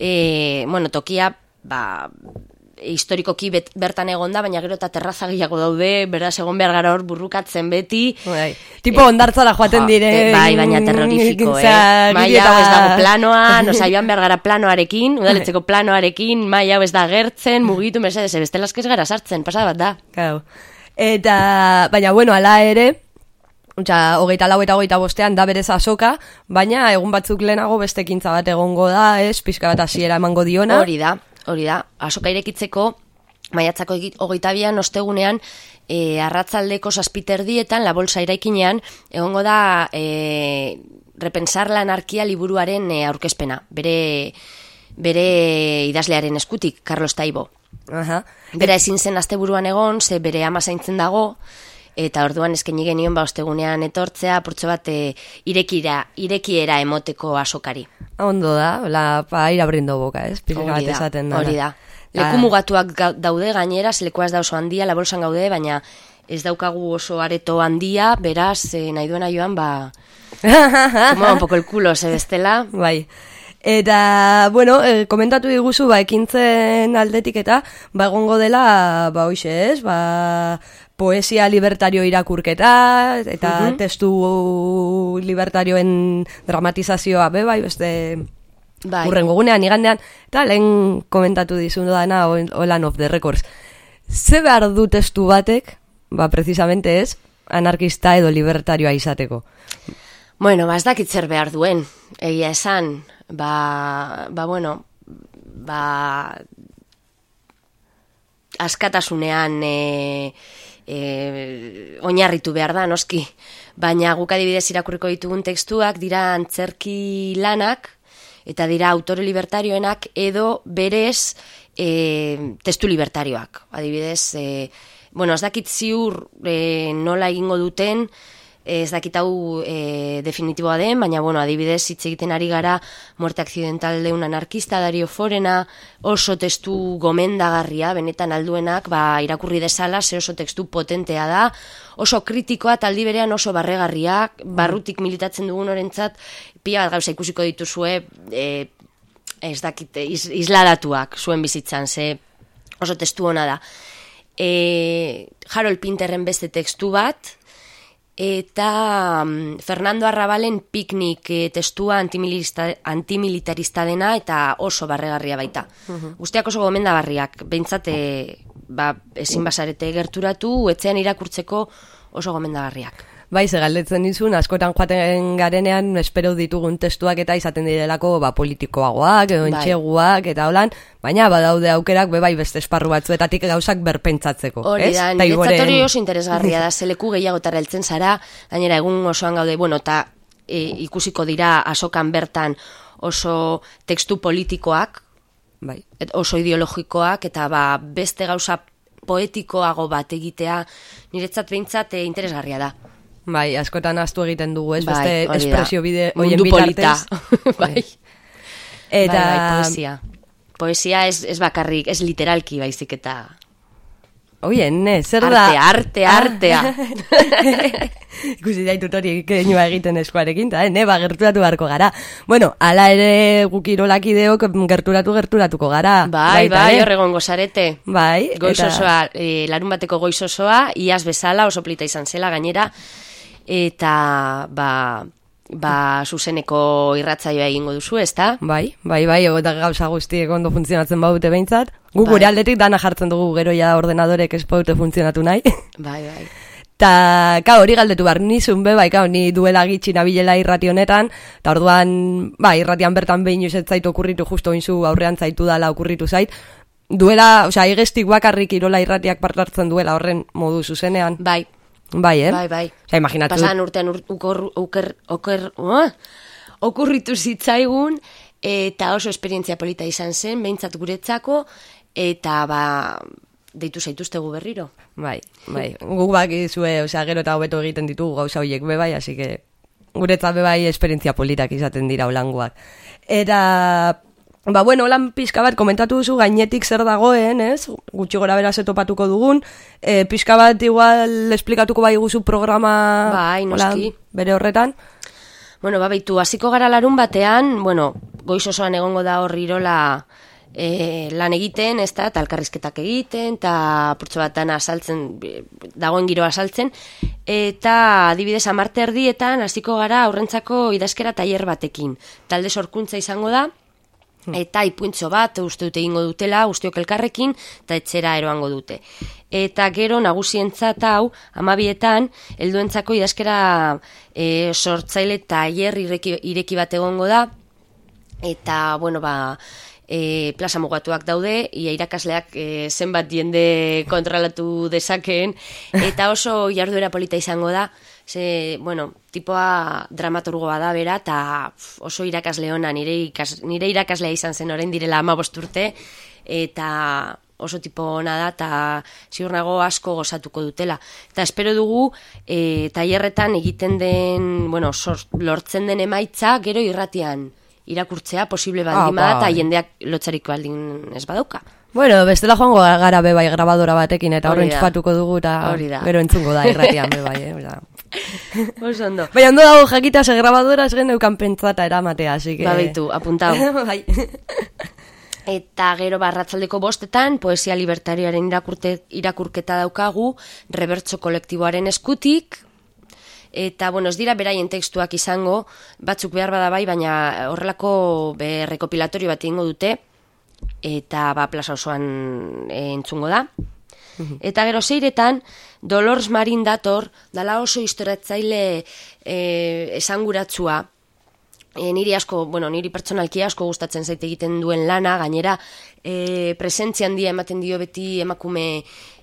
e, bueno, tokia, ba, historikoki bet, bertan egon da, baina gero eta terraza gehiago daude, beraz egon behar gara hor burrukatzen beti. Bai. Tipo ondartzara joaten Jo, dire. Bai, baina terrorifiko, eh? Maia hau ez dago planoan, oza, joan behar gara planoarekin, udaletzeko planoarekin, maia hau ez da gertzen, mugitu, mesedez, bestelaz ez gara sartzen, pasa bat da. Claro. Eta, baina, bueno, ala ere, Osea, hogeita lau eta hogeita bostean da berez asoka, baina egun batzuk lehenago beste ekintza bat egongo da, ez, pixka bat hasiera emango diona. Hori da, hori da. Asoka irekitzeko, maiatzako hogeita bian, ostegunean, e, arratzaldeko saspiterdietan, la bolsa iraikinean, egongo da e, repensar la anarkia liburuaren e, aurkezpena. Bere, bere idazlearen eskutik, Carlos Taibo. Aha. Bera ezin zen asteburuan egon, ze bere ama zaintzen dago, eta orduan eskaini genion ba ostegunean etortzea, portxo bat e, irekira, irekiera emoteko asokari. Ondo da, la paira abrindo boca, ez? Pixka bat Hori da, esaten da. hori da. Leku mugatuak ga- daude gainera, lekua ez da oso handia, labolsan gaude, baina ez daukagu oso areto handia, beraz, eh, nahi duena joan, ba, como un poco el culo, ze bestela. Bai. Eta, bueno, eh, komentatu diguzu, ba, ekintzen aldetik eta, ba, egongo dela, ba, hoxe ez, ba, poesia libertario irakurketa, eta Mhm. testu libertarioen dramatizazioa, be, bai, beste, Bai. urrengo gunean, igandean, eta lehen komentatu dizu dana, Olan of the Records. Ze behar du testu batek, ba, precisamente ez, anarkista edo libertarioa izateko. Bueno, ba, ez dakit zer behar duen, egia esan, ba, ba bueno, ba, askatasunean e, e, oinarritu behar da, noski. Baina guk adibidez irakurriko ditugun tekstuak dira antzerki lanak, eta dira autore libertarioenak edo berez e, testu libertarioak. Adibidez, e, bueno, ez dakit ziur e, nola egingo duten, ez dakit hau e, definitiboa den, baina bueno, adibidez hitz egiten ari gara muerte accidental de un anarquista Dario Forena, oso testu gomendagarria, benetan alduenak, ba, irakurri dezala, ze oso testu potentea da, oso kritikoa, taldi berean oso barregarria, barrutik militatzen dugun orentzat, pila bat gauza ikusiko dituzue, e, ez dakit, iz, isladatuak zuen bizitzan, ze oso testu ona da. E, Harold Pinterren beste tekstu bat, eta mm, Fernando Arrabalen piknik e, testua antimilitarista, antimilitarista dena eta oso barregarria baita. Mhm. Guztiak oso gomendagarriak, behintzat e, ba, ezin basarete gerturatu, etzean irakurtzeko oso gomendagarriak. Bai, ze galdetzen dizun, askotan joaten garenean espero ditugun testuak eta izaten direlako ba, politikoagoak, edo Bai. entxeguak, eta holan, baina badaude aukerak bebai beste esparru batzuetatik gauzak berpentsatzeko. Hori ez? da, niretzat igoren- hori oso interesgarria da, zeleku gehiagotara heltzen zara, gainera egun osoan gaude, bueno, eta e, ikusiko dira asokan bertan oso tekstu politikoak, bai. et, oso ideologikoak, eta ba, beste gauza poetikoago bat egitea, niretzat behintzat e, interesgarria da. Bai, askotan astu egiten dugu, ez? Bai, beste espresio bide hoien bitartez. polita. bai. Eta... Bai, bai, poesia. Poesia ez, ez bakarrik, ez literalki baizik eta... Oien, ne, zer da? Arte, arte, artea. Ikusi daitut hori keinua egiten eskuarekin, eta eh, ne, ba, gerturatu beharko gara. Bueno, ala ere gukirolakideok gerturatu gerturatuko gara. Bai, baita bai, ere. horregongo zarete. Bai, Goiz eta- e, larun bateko goiz osoa, iaz bezala, oso plita izan zela gainera, eta ba, ba zuzeneko irratzaioa egingo duzu, ezta? Bai, bai, bai, eta gauza guztiek ondo funtzionatzen baute behintzat. Gu Bai. gure aldetik dana jartzen dugu gero ja ordenadorek ez baute funtzionatu nahi. Bai, bai. Ta, ka, hori galdetu behar, nizun be, bai, ka, ni duela gitxi nabilela irrati honetan, eta orduan, ba, irratian bertan behin ez zaitu okurritu, justo inzu aurrean zaitu dala okurritu zait, duela, osea, igestik bakarrik irola irratiak partartzen duela horren modu zuzenean. Bai. Bai, eh? Bai, bai. Osea, imaginatu. Pasan urtean ur, ukor, uker, oker, uh, okurritu zitzaigun, eta oso esperientzia polita izan zen, behintzat guretzako, eta ba, deitu zaituztegu berriro. Bai, bai. Guk bakizue, osea, gero eta hobeto egiten ditugu gauza horiek be bai, así que guretzat be bai esperientzia politak izaten dira holangoak. Eta Ba, bueno, lan pixka bat komentatu duzu gainetik zer dagoen, ez? Gutxi gora beraz etopatuko dugun. E, pixka bat igual esplikatuko bai guzu programa Bai, noski. hola, bere horretan. Bueno, ba, baitu, hasiko gara larun batean, bueno, goiz osoan egongo da hor irola e, lan egiten, ez da, eta elkarrizketak egiten, eta purtsu bat dana asaltzen, dagoen giroa asaltzen, eta adibidez amarte erdietan hasiko gara aurrentzako idazkera tailer batekin. Talde sorkuntza izango da, eta ipuintxo bat uste dute egingo dutela, usteok elkarrekin, eta etxera eroango dute. Eta gero nagusientzat hau, amabietan, helduentzako idazkera e, sortzaile tailer ireki, ireki bat egongo da, eta, bueno, ba, e, plaza mugatuak daude, ia irakasleak e, zenbat jende kontrolatu dezakeen, eta oso jarduera polita izango da, ze, bueno, tipoa dramaturgoa da bera, eta oso irakasle ona, nire, ikas, nire irakaslea izan zen orain direla ama urte, eta oso tipo ona da, eta ziur nago asko gozatuko dutela. Eta espero dugu, e, tailerretan egiten den, bueno, sor, lortzen den emaitza, gero irratian irakurtzea posible baldin Ah, bada, eta bai. jendeak lotzariko baldin ez badauka. Bueno, bestela joango gara be bai grabadora batekin eta horren txupatuko dugu eta gero entzungo da irratian be bai, eh? Oso ondo. Bai, ondo dago jakita ze grabadora ez geneukan pentsata eramatea, así que... Ba, beitu, apuntau. bai. Eta gero barratzaldeko bostetan, poesia libertarioaren irakurte, irakurketa daukagu, rebertso kolektiboaren eskutik, eta, bueno, ez dira beraien tekstuak izango, batzuk behar bada bai, baina horrelako be, rekopilatorio bat egingo dute, eta ba, plaza osoan e, entzungo da. Eta gero zeiretan, Dolores Marin dator, dala oso historiatzaile e, esanguratsua, e, niri asko, bueno, niri pertsonalki asko gustatzen zait egiten duen lana, gainera e, presentzia handia ematen dio beti emakume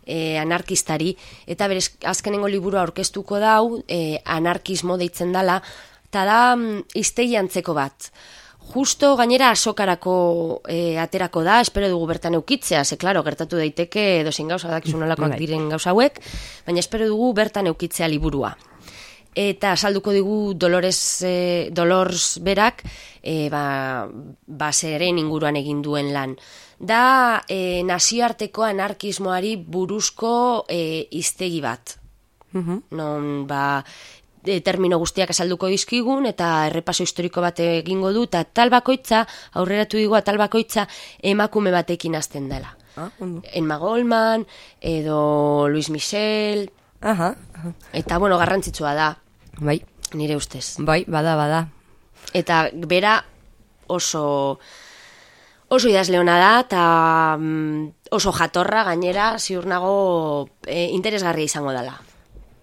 e, anarkistari, eta berez azkenengo liburu aurkeztuko dau, e, anarkismo deitzen dala, eta da mm, iztegi antzeko bat. Justo gainera asokarako e, aterako da, espero dugu bertan eukitzea, ze klaro, gertatu daiteke dozin gauza dakizu nolakoak Bai. diren gauza hauek, baina espero dugu bertan eukitzea liburua eta salduko digu Dolores e, Dolors berak e, ba, baseren inguruan egin duen lan. Da e, nazioarteko anarkismoari buruzko e, iztegi bat. Non, ba, e, termino guztiak azalduko dizkigun eta errepaso historiko bat egingo du eta tal bakoitza, aurreratu digu tal bakoitza emakume batekin hasten dela. Ah. Enma Goldman, edo Luis Michel, Aha, aha. eta bueno, garrantzitsua da, Bai, nire ustez. bai, bada, bada. Eta bera oso oso idazle ona da eta mm, oso jatorra gainera ziur nago e, interesgarria izango dela.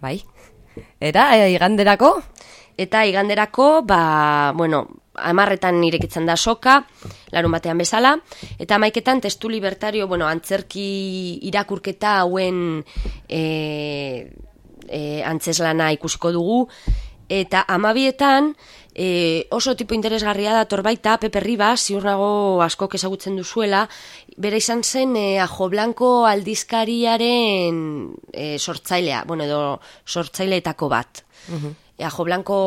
Bai. Eta, e, iganderako? Eta iganderako, ba, bueno, amarretan irekitzen da soka, larun batean bezala, eta maiketan testu libertario, bueno, antzerki irakurketa hauen e, e, antzeslana ikusiko dugu, eta amabietan e, oso tipo interesgarria da torbaita, Pepe Ribas, ziur nago askok ezagutzen duzuela, bera izan zen e, Ajo Blanco aldizkariaren e, sortzailea, bueno, edo sortzaileetako bat. E, Ajo Blanco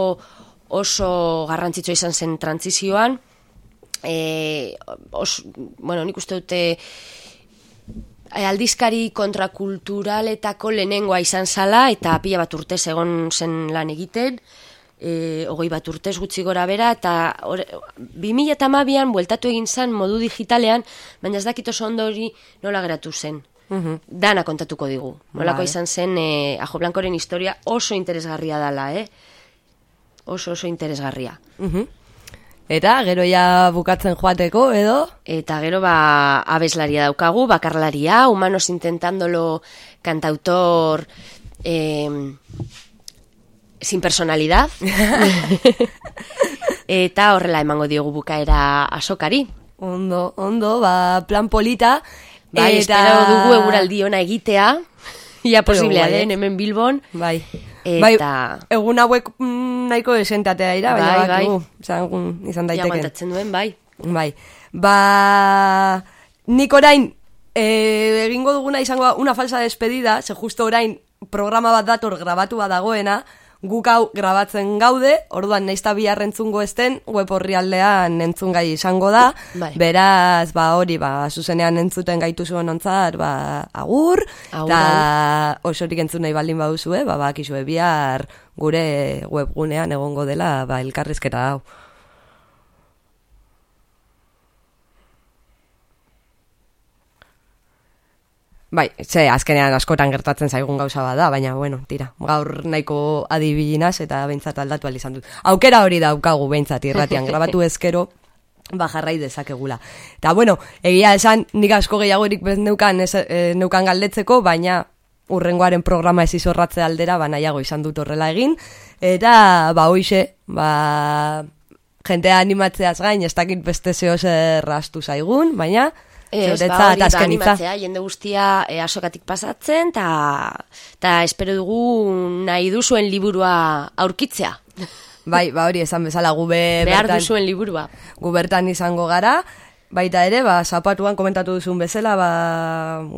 oso garrantzitsua izan zen trantzizioan, e, os, bueno, nik uste dute e, aldizkari kontrakulturaletako lehenengoa izan zala eta pila bat urtez egon zen lan egiten, e, hogei bat urtez gutxi gora bera, eta or, 2000 eta mabian bueltatu egin zen modu digitalean, baina ez dakit oso ondo hori nola geratu zen. Mhm. Dana kontatuko digu. Nolako Vale. izan zen e, Ajo Blankoren historia oso interesgarria dala, eh? Oso oso interesgarria. Mhm. Eta, gero ja bukatzen joateko, edo? Eta gero ba abeslaria daukagu, bakarlaria, humanos intentándolo cantautor eh, sin personalidad. Eta horrela emango diogu bukaera asokari. Ondo, ondo, ba, plan polita. Bai, espero dugu eguraldi ona egitea. Ia posiblea den, eh? hemen Bilbon. Bai. Eta... Bai, egun hauek mm, nahiko esentatea baina Bai, bai, bai. bakigu, izan, Ja daiteke. aguantatzen duen, bai. Bai. Ba, nik orain eh, egingo duguna izango una falsa despedida, ze justo orain programa bat dator grabatu bat dagoena, guk hau grabatzen gaude, orduan naizta bihar entzungo esten, web orrialdean entzungai izango da, Bai. beraz, ba hori, ba, zuzenean entzuten gaitu zuen ontzat, ba, agur, Agur, eta osorik entzun nahi baldin baduzue, ba, bakizue bihar gure webgunean egongo dela, ba, elkarrizketa hau. Bai, ze, azkenean askotan gertatzen zaigun gauza bada, baina, bueno, tira, gaur nahiko adibilinaz eta behintzat aldatu izan dut. Aukera hori daukagu behintzat irratian, grabatu ezkero, ba jarrai dezakegula. Eta, bueno, egia esan, nik asko gehiago erik bez neukan, ez, e, neukan galdetzeko, baina urrengoaren programa ez izorratze aldera, ba nahiago izan dut horrela egin, eta, ba, hoixe, ba, jentea animatzeaz gain, ez dakit beste zeo zer astu zaigun, baina, Ez, zeuretzat ba, hori, ba, animatzea, jende guztia e, asokatik pasatzen, eta espero dugu nahi duzuen liburua aurkitzea. Bai, ba hori esan bezala gube Behar duzuen liburua. Gu bertan izango gara, baita ere, ba, zapatuan komentatu duzun bezala, ba,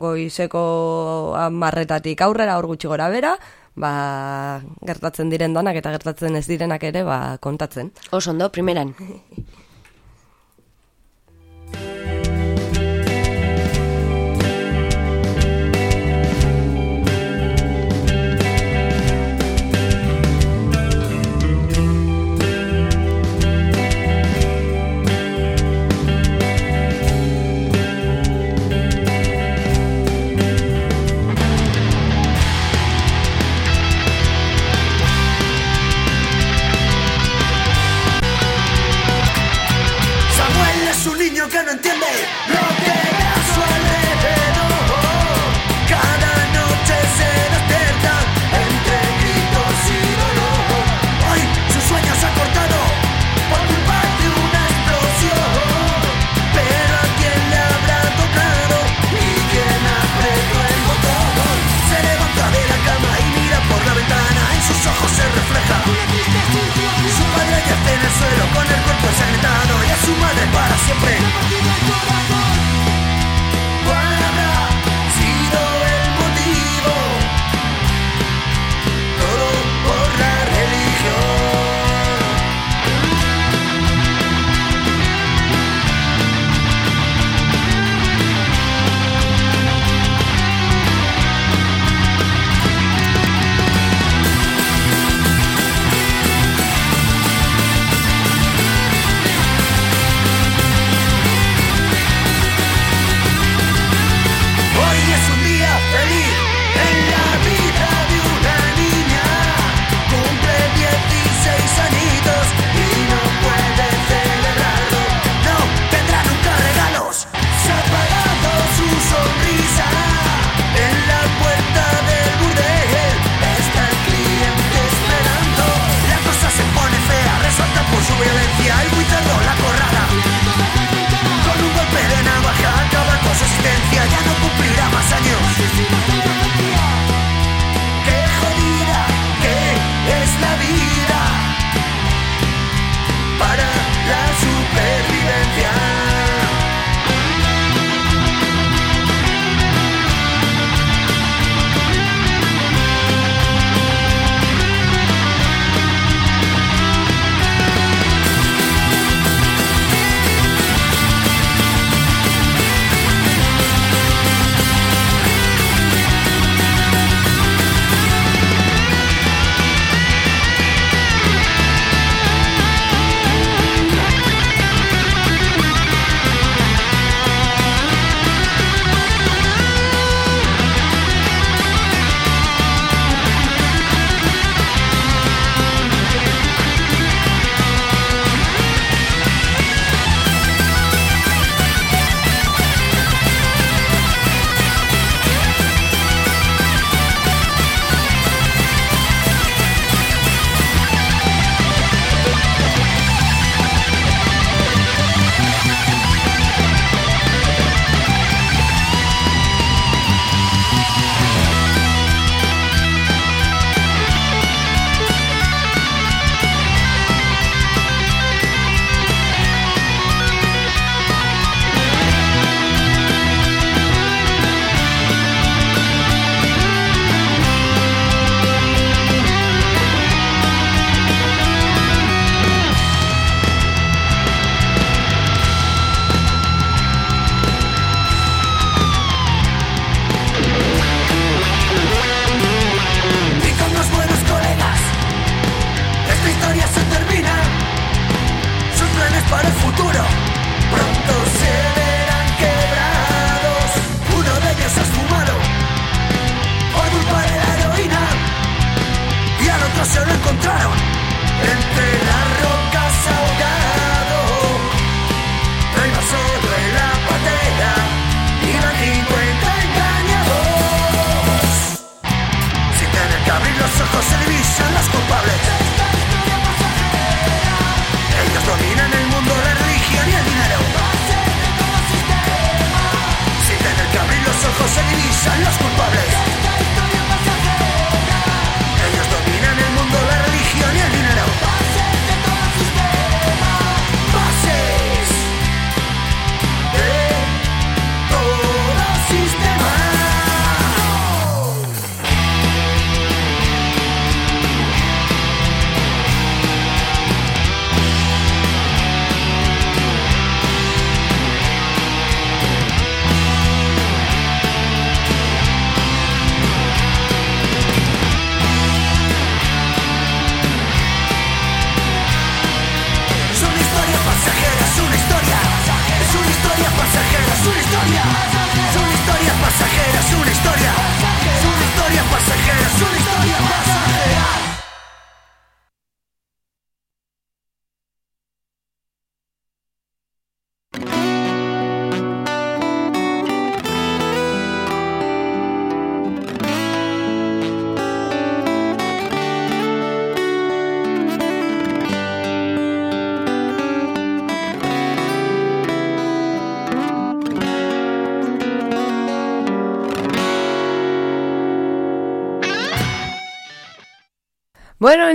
goizeko amarretatik aurrera, hor gutxi gora bera, ba, gertatzen diren danak eta gertatzen ez direnak ere, ba, kontatzen. Oso ondo, primeran.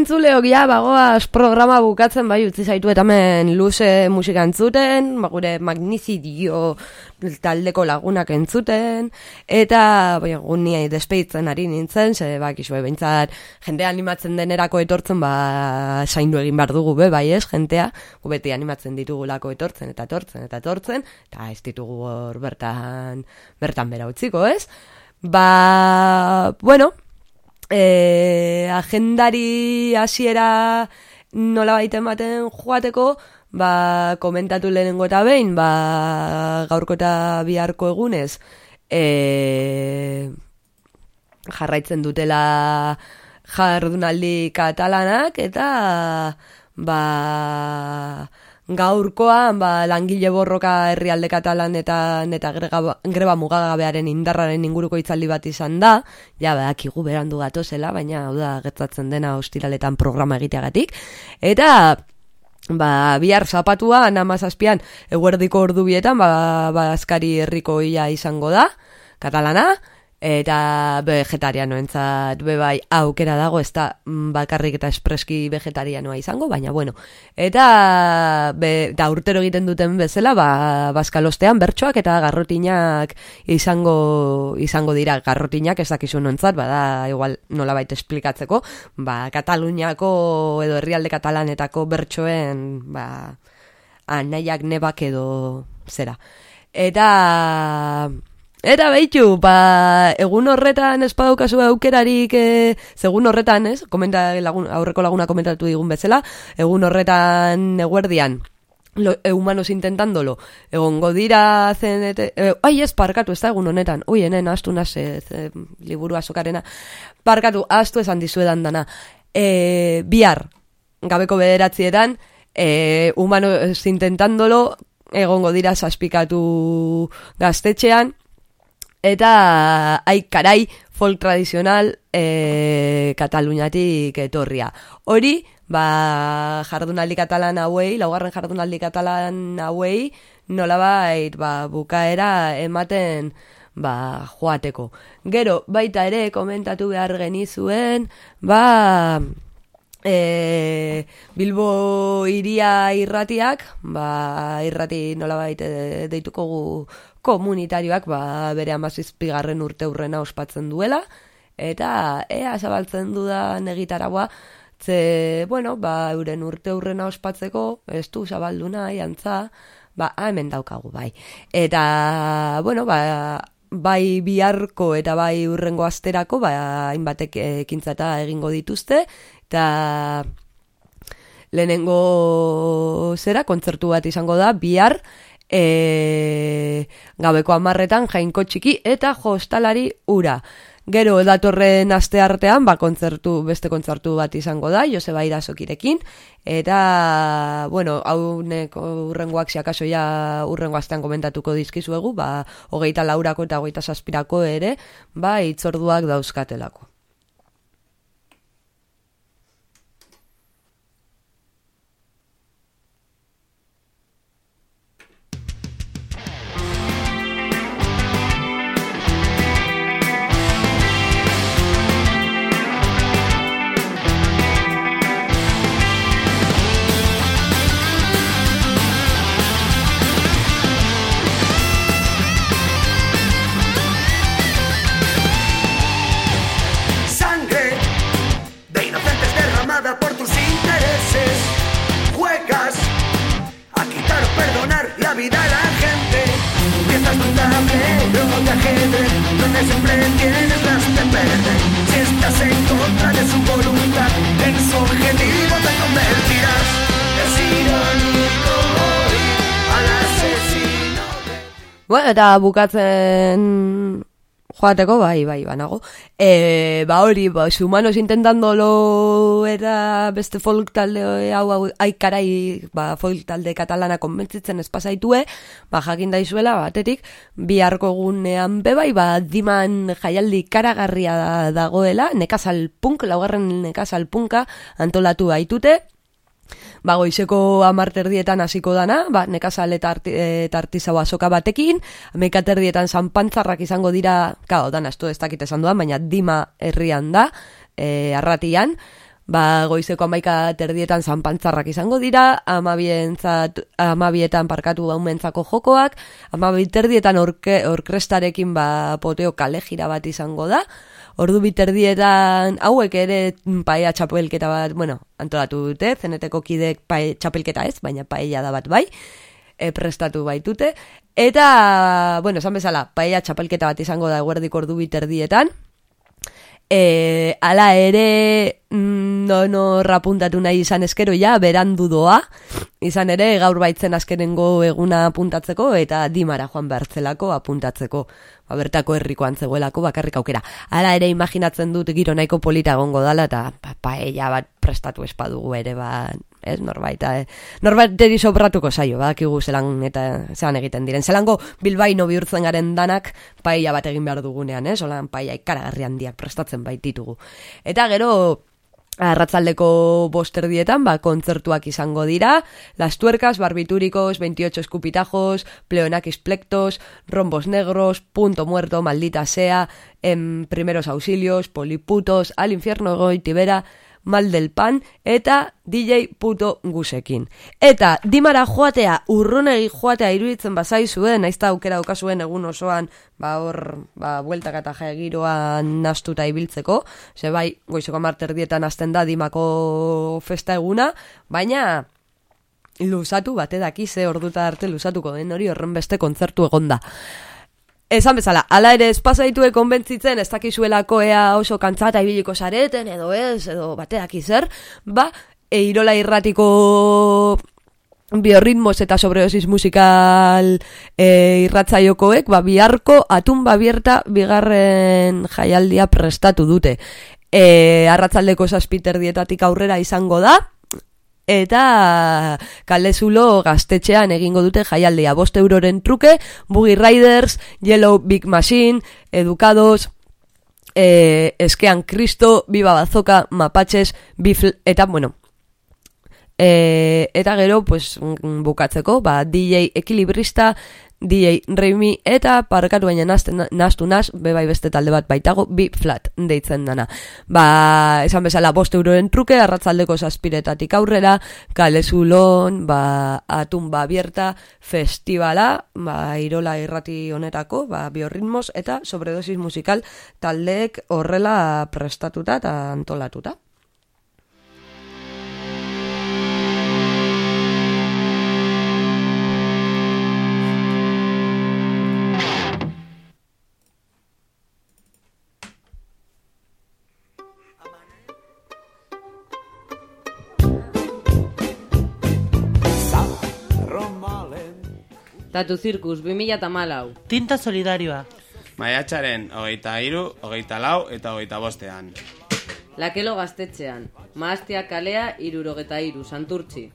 Entzuleok, ja, bagoaz programa bukatzen, bai, utzi zaitu eta hemen luze musika entzuten, ba, gure magnizidio taldeko lagunak entzuten, eta, bai, gunia despeitzen ari nintzen, ze, ba, kisue, behintzat, jendea animatzen denerako etortzen, ba, zaindu egin behar dugu, be, bai, ez, jentea, gu beti animatzen ditugulako etortzen, eta etortzen, eta etortzen, eta ez ditugu hor bertan, bertan bera utziko, ez? Ba, bueno, e, agendari hasiera nola baita ematen joateko, ba, komentatu lehenengo eta behin, ba, gaurko eta biharko egunez, e, jarraitzen dutela jardunaldi katalanak, eta ba, gaurkoan ba, langile borroka herrialde katalan eta, eta grega, greba mugagabearen indarraren inguruko itzaldi bat izan da, ja badakigu berandu gatozela, baina hau da gertatzen dena ostiraletan programa egiteagatik, eta ba, bihar zapatua, namazazpian, eguerdiko ordu bietan, ba, ba, askari herriko ia izango da, katalana, eta vegetarianoentzat be bai aukera dago ez da mm, bakarrik eta espreski vegetarianoa izango, baina bueno. Eta be, da urtero egiten duten bezala, ba, baskalostean bertsoak eta garrotinak izango izango dira garrotinak ez dakizu nontzat, bada igual nolabait esplikatzeko, ba, Kataluniako edo herrialde katalanetako bertsoen ba, anaiak nebak edo zera. Eta Eta behitu, ba, egun horretan espadaukazu aukerarik, e, segun horretan, ez? Komenta, lagun, aurreko laguna komentatu digun bezala, egun horretan eguerdian, lo, e, humanos intentandolo, egongo dira zen, e, ai ez, parkatu, ez da egun honetan, ui, enen, astu nase, e, liburu azokarena, parkatu, astu esan dizuedan dana, e, bihar, gabeko bederatzietan, e, humanos intentandolo, egongo dira saspikatu gaztetxean, eta ai karai folk tradizional e, Kataluniatik etorria. Hori, ba, jardunaldi katalan hauei, laugarren jardunaldi katalan hauei, nolabait ba, bukaera ematen ba, joateko. Gero, baita ere, komentatu behar genizuen, ba, e, Bilbo iria irratiak, ba, irrati nolabait e, deituko gu komunitarioak ba, bere amazizpigarren urte urrena ospatzen duela, eta ea zabaltzen dudan egitaragua, ze, bueno, ba, euren urte urrena ospatzeko, ez du zabaldu nahi, antza, ba, hemen daukagu bai. Eta, bueno, ba, bai biharko eta bai urrengo asterako, ba, hainbatek ekintzata egingo dituzte, eta lehenengo zera, kontzertu bat izango da, bihar, e, gabeko amarretan jainko txiki eta jostalari ura. Gero datorren aste artean, ba, kontzertu, beste kontzertu bat izango da, Joseba Irasokirekin, eta, bueno, hau neko urrengoak siakaso ja urrengo astean komentatuko dizkizuegu, ba, hogeita laurako eta hogeita saspirako ere, ba, itzorduak dauzkatelako. Vida a la gente. De un tablero de ajedrez donde siempre tienes las de perder. Si estás en contra de su voluntad, en su objetivo te convertirás. Es irónico hoy al asesino. Bueno, eta bukatzen joateko, bai, bai, banago. E, ba hori, ba, humanos intentandolo era beste folk talde hau, hau aikarai, ba, folk talde katalana konbentzitzen espazaitue, ba, jakin daizuela, batetik, biharko egunean bebai, ba, diman jaialdi karagarria da, dagoela, nekazal punk, laugarren nekazal punka antolatu baitute, ba, goizeko amarterdietan hasiko dana, ba, nekazal eta, arti, eta artizau azoka batekin, amekaterdietan zanpantzarrak izango dira, kao, dana, esto ez dakit esan duan, baina dima herrian da, e, arratian, ba, goizeko amaika terdietan zanpantzarrak izango dira, amabientzat, amabietan parkatu baumentzako jokoak, amabiterdietan orke, orkrestarekin ba, poteo kalejira bat izango da, Ordu biterdietan hauek ere paella txapelketa bat, bueno, antolatu dute, zeneteko kidek pae, txapelketa ez, baina paella da bat bai, e, prestatu baitute. Eta, bueno, esan bezala, paella txapelketa bat izango da eguerdik ordu biterdietan. E, ala ere, mm, no, no rapuntatu nahi izan eskero ja, berandu doa, izan ere gaur baitzen azkenengo eguna apuntatzeko eta dimara joan behartzelako apuntatzeko ba, bertako herrikoan zegoelako bakarrik aukera. Hala ere imaginatzen dut giro nahiko polita egongo dala eta pa, paella bat prestatu espadugu ere ba, ez norbait, eh? norbait eri sobratuko zaio, badakigu zelan eta zelan egiten diren. Zelango bilbaino bihurtzen garen danak paella bat egin behar dugunean, ez? Olan paella ikaragarri handiak prestatzen baititugu. Eta gero Arratzaldeko bosterdietan, ba, kontzertuak izango dira, Las Tuercas, Barbitúricos, 28 Escupitajos, Pleonakis Plectos, Rombos Negros, Punto Muerto, Maldita Sea, em, Primeros Auxilios, Poliputos, Al Infierno Goitibera, Mal del Pan, eta DJ puto gusekin. Eta dimara joatea, urrunegi joatea iruditzen bazai zuen, naizta aukera daukazuen egun osoan, ba hor, ba, bueltak eta giroan nastuta ibiltzeko, ze bai, goizeko marterdietan hasten da dimako festa eguna, baina luzatu bate daki ze orduta arte luzatuko den hori horren beste kontzertu egonda. Esan bezala, ala ere espazaitue konbentzitzen ez dakizuelako ea oso kantzata ibiliko zareten, edo ez, edo bateak zer, ba, e, irola irratiko biorritmos eta sobreosis musikal e, irratzaiokoek, ba, biharko atun babierta bigarren jaialdia prestatu dute. E, arratzaldeko saspiter dietatik aurrera izango da, eta kalezulo gaztetxean egingo dute jaialdia. Bost euroren truke, Boogie Riders, Yellow Big Machine, Educados, eh, Eskean Kristo, Biba Bazoka, Mapatxes, Bifl, eta bueno, E, eta gero, pues, mm, bukatzeko, ba, DJ ekilibrista, DJ Reimi eta parkatu baina nastu naz, bebai beste talde bat baitago, bi flat deitzen dana. Ba, esan bezala, bost euroren truke, arratzaldeko saspiretatik aurrera, kalezulon, ba, atumba abierta, festivala, ba, irola irrati honetako, ba, biorritmos eta sobredosis musikal taldeek horrela prestatuta eta antolatuta. Tatu Circus, 2000 eta malau. Tinta solidarioa. Maiatxaren hogeita iru, hogeita lau eta hogeita bostean. Lakelo gaztetxean. Maastia kalea irurogeta iru, santurtzi.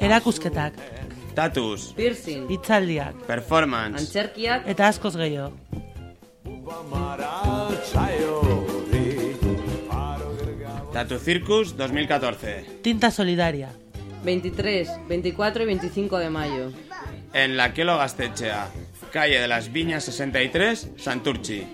Erakusketak, Tatuz, Piercing. hitzaldiak, performance, Antzerkiak. eta askoz gehiago. Tatu Circus 2014. Tinta solidaria. 23, 24 y 25 de mayo. En la Quelo Gaztetxea, calle de las Viñas 63, Santurchi.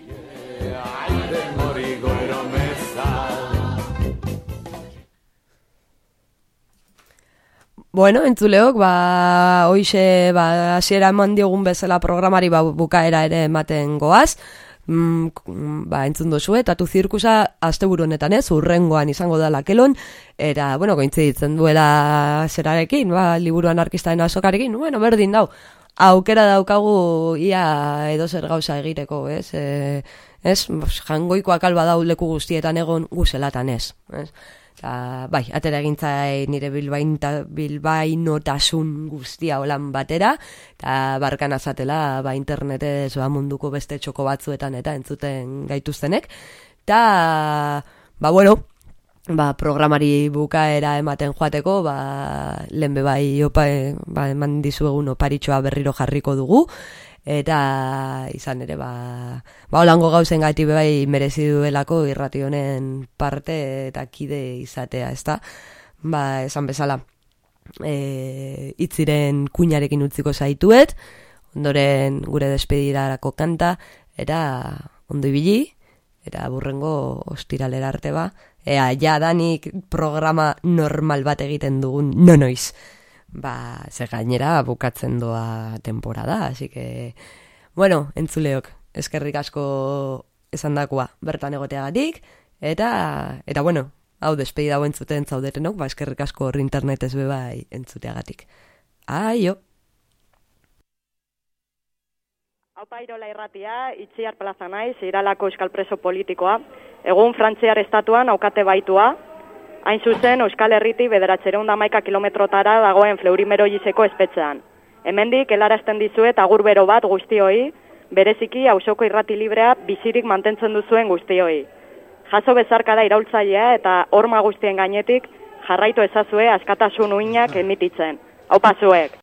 Bueno, entzuleok, ba, hoxe, ba, hasiera eman diogun bezala programari ba, bukaera ere ematen goaz. Mm, ba, entzun duzu, eta tu zirkusa asteburu honetan ez, urrengoan izango da lakelon, eta, bueno, gointzitzen duela zerarekin, ba, liburu anarkistaren azokarekin, bueno, berdin dau, aukera daukagu ia edo zer gauza egiteko, ez? E, ez, jangoikoak alba dau leku guztietan egon guzelatan ez, ez? Ta, bai, atera egintzai nire bilbainta, bilbainotasun guztia holan batera, eta barkan azatela ba, internetez ba, munduko beste txoko batzuetan eta entzuten gaituztenek. Ta, ba, bueno, ba, programari bukaera ematen joateko, ba, lehen be bai, opa, ba, eman dizuegun oparitxoa berriro jarriko dugu, eta izan ere ba, ba holango gauzen gati bai merezi duelako irrati honen parte eta kide izatea, ezta? Ba, esan bezala. E, itziren kuinarekin utziko zaituet, ondoren gure despedidarako kanta, eta ondo ibili, eta burrengo ostiralera arte ba, ea jadanik programa normal bat egiten dugun nonoiz ba, ze gainera bukatzen doa temporada, así que, bueno, entzuleok, eskerrik asko esan dakoa, bertan egoteagatik, eta, eta bueno, hau despedi dago entzuten zaudetenok, ba, eskerrik asko hor internetez bebai entzuteagatik. Aio! Haupa Irola irratia, itziar plaza naiz, iralako euskal preso politikoa. Egun Frantziar estatuan aukate baitua, hain zuzen Euskal Herriti bederatzereun maika kilometrotara dagoen fleurimero jizeko espetxean. Hemendik helarazten dizuet agur bero bat guztioi, bereziki hausoko irrati librea bizirik mantentzen duzuen guztioi. Jaso bezarka da iraultzailea eta horma guztien gainetik jarraitu ezazue askatasun uinak emititzen. Hau pasuek!